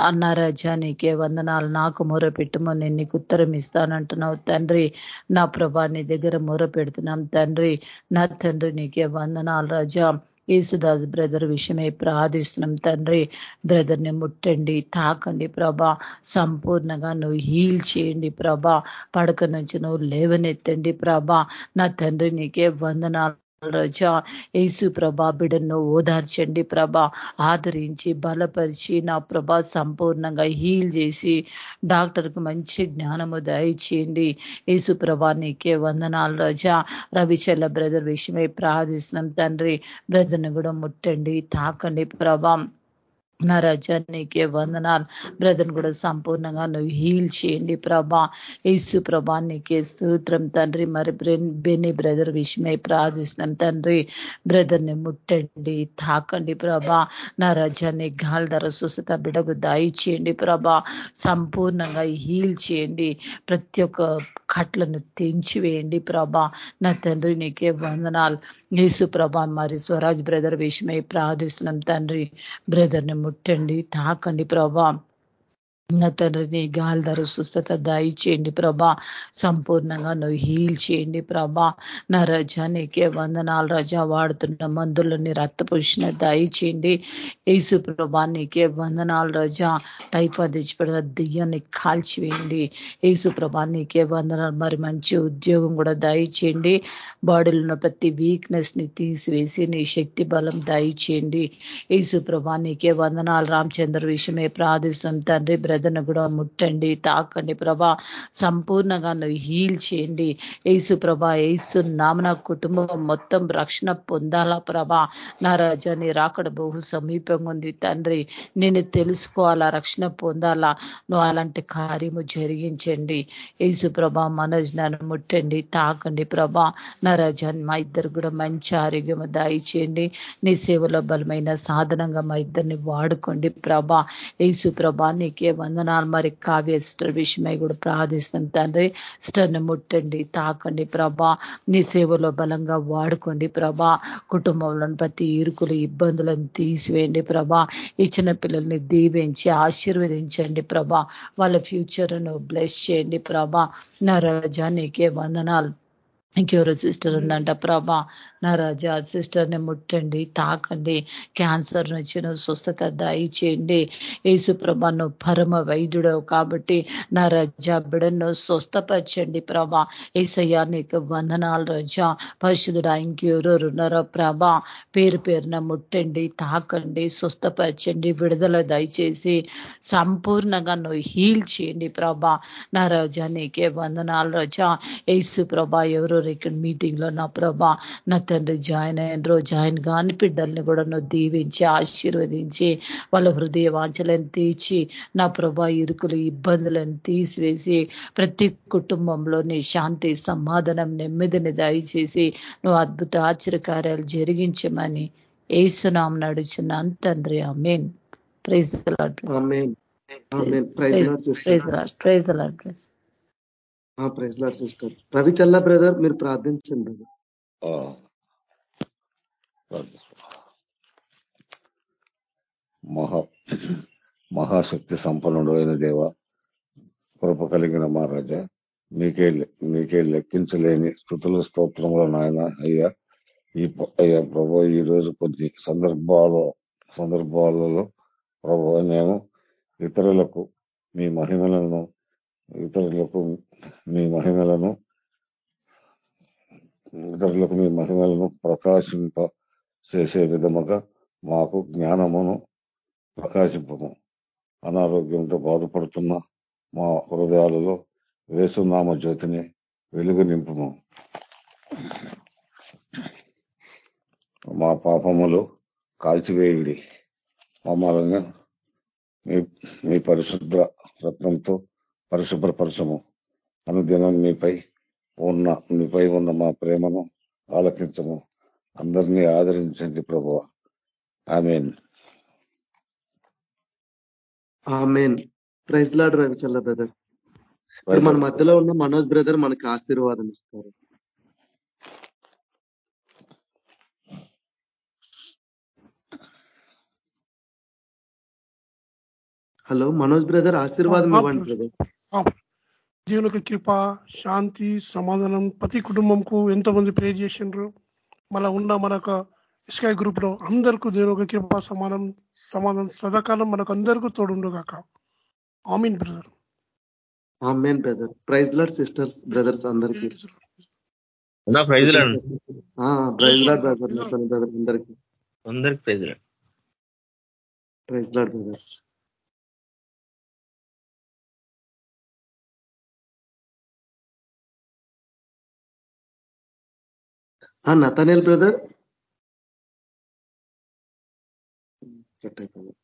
అన్న రజా నీకే వందనాలు. నాకు మొర పెట్టుమని నేను నీకు ఉత్తరం ఇస్తానంటున్నావు తండ్రి. నా ప్రభా నీ దగ్గర మొర పెడుతున్నాం తండ్రి. నా తండ్రి నీకే వందనాలు రజా. యేసుదాస్ బ్రదర్ విషయమై ప్రార్థిస్తున్నాం తండ్రి. బ్రదర్ని ముట్టండి తాకండి ప్రభా. సంపూర్ణంగా నువ్వు హీల్ చేయండి ప్రభా. పడక నుంచి నువ్వు లేవనెత్తండి ప్రభా. నా తండ్రి నీకే వందనాలు రజా యేసు ప్రభా బిడను ఓదార్చండి ప్రభా. ఆదరించి బలపరిచి నా ప్రభా సంపూర్ణంగా హీల్ చేసి డాక్టర్కు మంచి జ్ఞానము దయచేయండి. యేసు ప్రభా నీకే వందనాలు రజా. రవిచల్ల బ్రదర్ విషయమై ప్రార్థిస్తున్నాం. తండ్రి బ్రదర్ని కూడా ముట్టండి తాకండి ప్రభా. నా రజా నీకే వందనాలు. బ్రదర్ కూడా సంపూర్ణంగా నువ్వు హీల్ చేయండి ప్రభా. యేసు ప్రభా నీకే స్తోత్రం తండ్రి. మరి బెన్ని బ్రదర్ విషయమై ప్రార్థిస్తున్నాం తండ్రి. బ్రదర్ని ముట్టండి తాకండి ప్రభా. నా రజాన్ని గాలి ధర స్వస్థత బిడకు దాయిచేయండి ప్రభా. సంపూర్ణంగా హీల్ చేయండి. ప్రతి ఒక్క కట్లను తెంచివేయండి ప్రభా. నా తండ్రి నీకే వందనాలు. యేసు ప్రభా మరి స్వరాజ్ బ్రదర్ విషయమై ప్రార్థిస్తున్నాం. తండ్రి బ్రదర్ని ముట్టండి తాకండి ప్రభా. నా తండ్రిని గాలిదారు స్వస్థత దయచేయండి ప్రభా. సంపూర్ణంగా నువ్వు హీల్ చేయండి ప్రభా. నా రజా నీకే వందనాలు రజా. వాడుతున్న మందులని రక్తపోషణ దయచేయండి యేసు ప్రభా నీకే వందనాలు రజా. టైఫాయిడ్ తెచ్చిపెడతా దెయ్యాన్ని కాల్చివేయండి. యేసు ప్రభా నీకే వందనాలు. మరి మంచి ఉద్యోగం కూడా దయచేయండి బాడీలో ఉన్న ప్రతి వీక్నెస్ని తీసివేసి నీ శక్తి బలం దయచేయండి యేసు ప్రభా నీకే వందనాలు. రామచంద్ర విషయమే ప్రార్థిస్తాం తండ్రి బ్రదర్ను కూడా ముట్టండి తాకండి ప్రభా. సంపూర్ణంగా నువ్వు హీల్ చేయండి. ఏసు ప్రభా ఏసు నామన కుటుంబం మొత్తం రక్షణ పొందాలా ప్రభా. నా రాజా నీ రాకడ బహు సమీపంగా ఉంది తండ్రి. నేను తెలుసుకోవాలా రక్షణ పొందాలా. నువ్వు అలాంటి కార్యము జరిగించండి. ఏసు ప్రభా మనోజ్ నన్ను ముట్టండి తాకండి ప్రభా. నా రాజాని మా ఇద్దరు కూడా మంచి ఆరోగ్యం దయచేయండి నీ సేవలో బలమైన సాధనంగా మా ఇద్దరిని వాడుకోండి ప్రభా. ఏసు ప్రభా నీకే వందనాలు. మరి కావ్య సిస్టర్ విషయమై కూడా ప్రార్థిస్తున్నాం. తండ్రి సిస్టర్ని ముట్టండి తాకండి ప్రభా. నీ సేవలో బలంగా వాడుకోండి ప్రభా. కుటుంబంలోని ప్రతి ఇరుకులు ఇబ్బందులను తీసివేయండి ప్రభా. ఇచ్చిన పిల్లల్ని దీవించి ఆశీర్వదించండి ప్రభా. వాళ్ళ ఫ్యూచర్ను బ్లెస్ చేయండి ప్రభా. నా రాజా వందనాలు. ఇంకెవరో సిస్టర్ ఉందంట ప్రభా నా రాజా సిస్టర్ని ముట్టండి తాకండి క్యాన్సర్ నుంచి నువ్వు స్వస్థత దయచేయండి. యేసు ప్రభా నువ్వు పరమ వైద్యుడవు కాబట్టి నా రాజా బిడను స్వస్థపరచండి ప్రభా. ఏసయ్యా నీకు వందనాలు రజా. పరిశుద్ధుడా ఇంకెవరెవరు ఉన్నారో ప్రభా పేరు పేరున ముట్టండి తాకండి స్వస్థపరచండి విడుదల దయచేసి సంపూర్ణంగా నువ్వు హీల్ చేయండి ప్రభా. నా రాజా నీకే వందనాలు రజా. యేసు ప్రభా ఎవరెవరు ఇక్కడ మీటింగ్లో నా ప్రభా నా తండ్రి జాయిన్ అయినరో జాయిన్ కాని బిడ్డల్ని కూడా నువ్వు దీవించి ఆశీర్వదించి వాళ్ళ హృదయ వాంఛలను తీర్చి నా ప్రభా ఇరుకులు ఇబ్బందులను తీసివేసి ప్రతి కుటుంబంలో నీ శాంతి సమాధానం నెమ్మదిని దయచేసి నువ్వు అద్భుత ఆశ్చర్యకార్యాలు జరిగించమని ఏసునాం నడుచున్న తండ్రి. Amen praise praise praise praise Lord sister. Ravichalla brother మీరు ప్రార్థించండి ఆ, మహా మహాశక్తి సంపన్నుడు అయిన దేవ కృప కలిగిన మహారాజా మీకే మీకే లెక్కించలేని స్థుతుల స్తోత్రంలో నాయన అయ్యా ఈ అయ్యా ప్రభు ఈ రోజు కొద్ది సందర్భాల సందర్భాలలో ప్రభు మేము ఇతరులకు మీ మహిమలను ఇతరులకు మీ మహిమలను ఇతరులకు మీ మహిమలను ప్రకాశింప చేసే విధముగా మాకు జ్ఞానమును ప్రకాశింపము. అనారోగ్యంతో బాధపడుతున్న మా హృదయాలలో వేసునామ జ్యోతిని వెలుగు నింపుము మా పాపములు కాల్చివేయుడి. మమ్మల్ని మీ మీ పరిశుద్ధ రత్నంతో పరిశుభ్రపరచము. అనుదినం మీపై ఉన్న మీపై ఉన్న మా ప్రేమను ఆలకించము. అందరినీ ఆదరించండి ప్రభు. Amen. Amen. Praise Lord Ravichalla brother. మన మధ్యలో ఉన్న మనోజ్ బ్రదర్ మనకి ఆశీర్వాదం ఇస్తారు. హలో మనోజ్ బ్రదర్ ఆశీర్వాదం ఇవ్వండి బ్రదర్. ఆ, దేవుని యొక్క కృప శాంతి సమాధానం ప్రతి కుటుంబంకు ఎంతో మంది ప్రే చేసిండ్రు. మళ్ళా ఉన్న మనక స్కై గ్రూప్లో అందరికీ దేవుని యొక్క కృప సమాధానం సమాధానం సదాకాలం మనకు అందరికీ తోడుండు కాక amen brother. Amen brother. Praise Lord sisters brothers అందరికి. నా praise praise Lord brother brother అందరికి. అందరికి praise praise Lord brother. Nathaniel brother. Cut అయిపోయింది.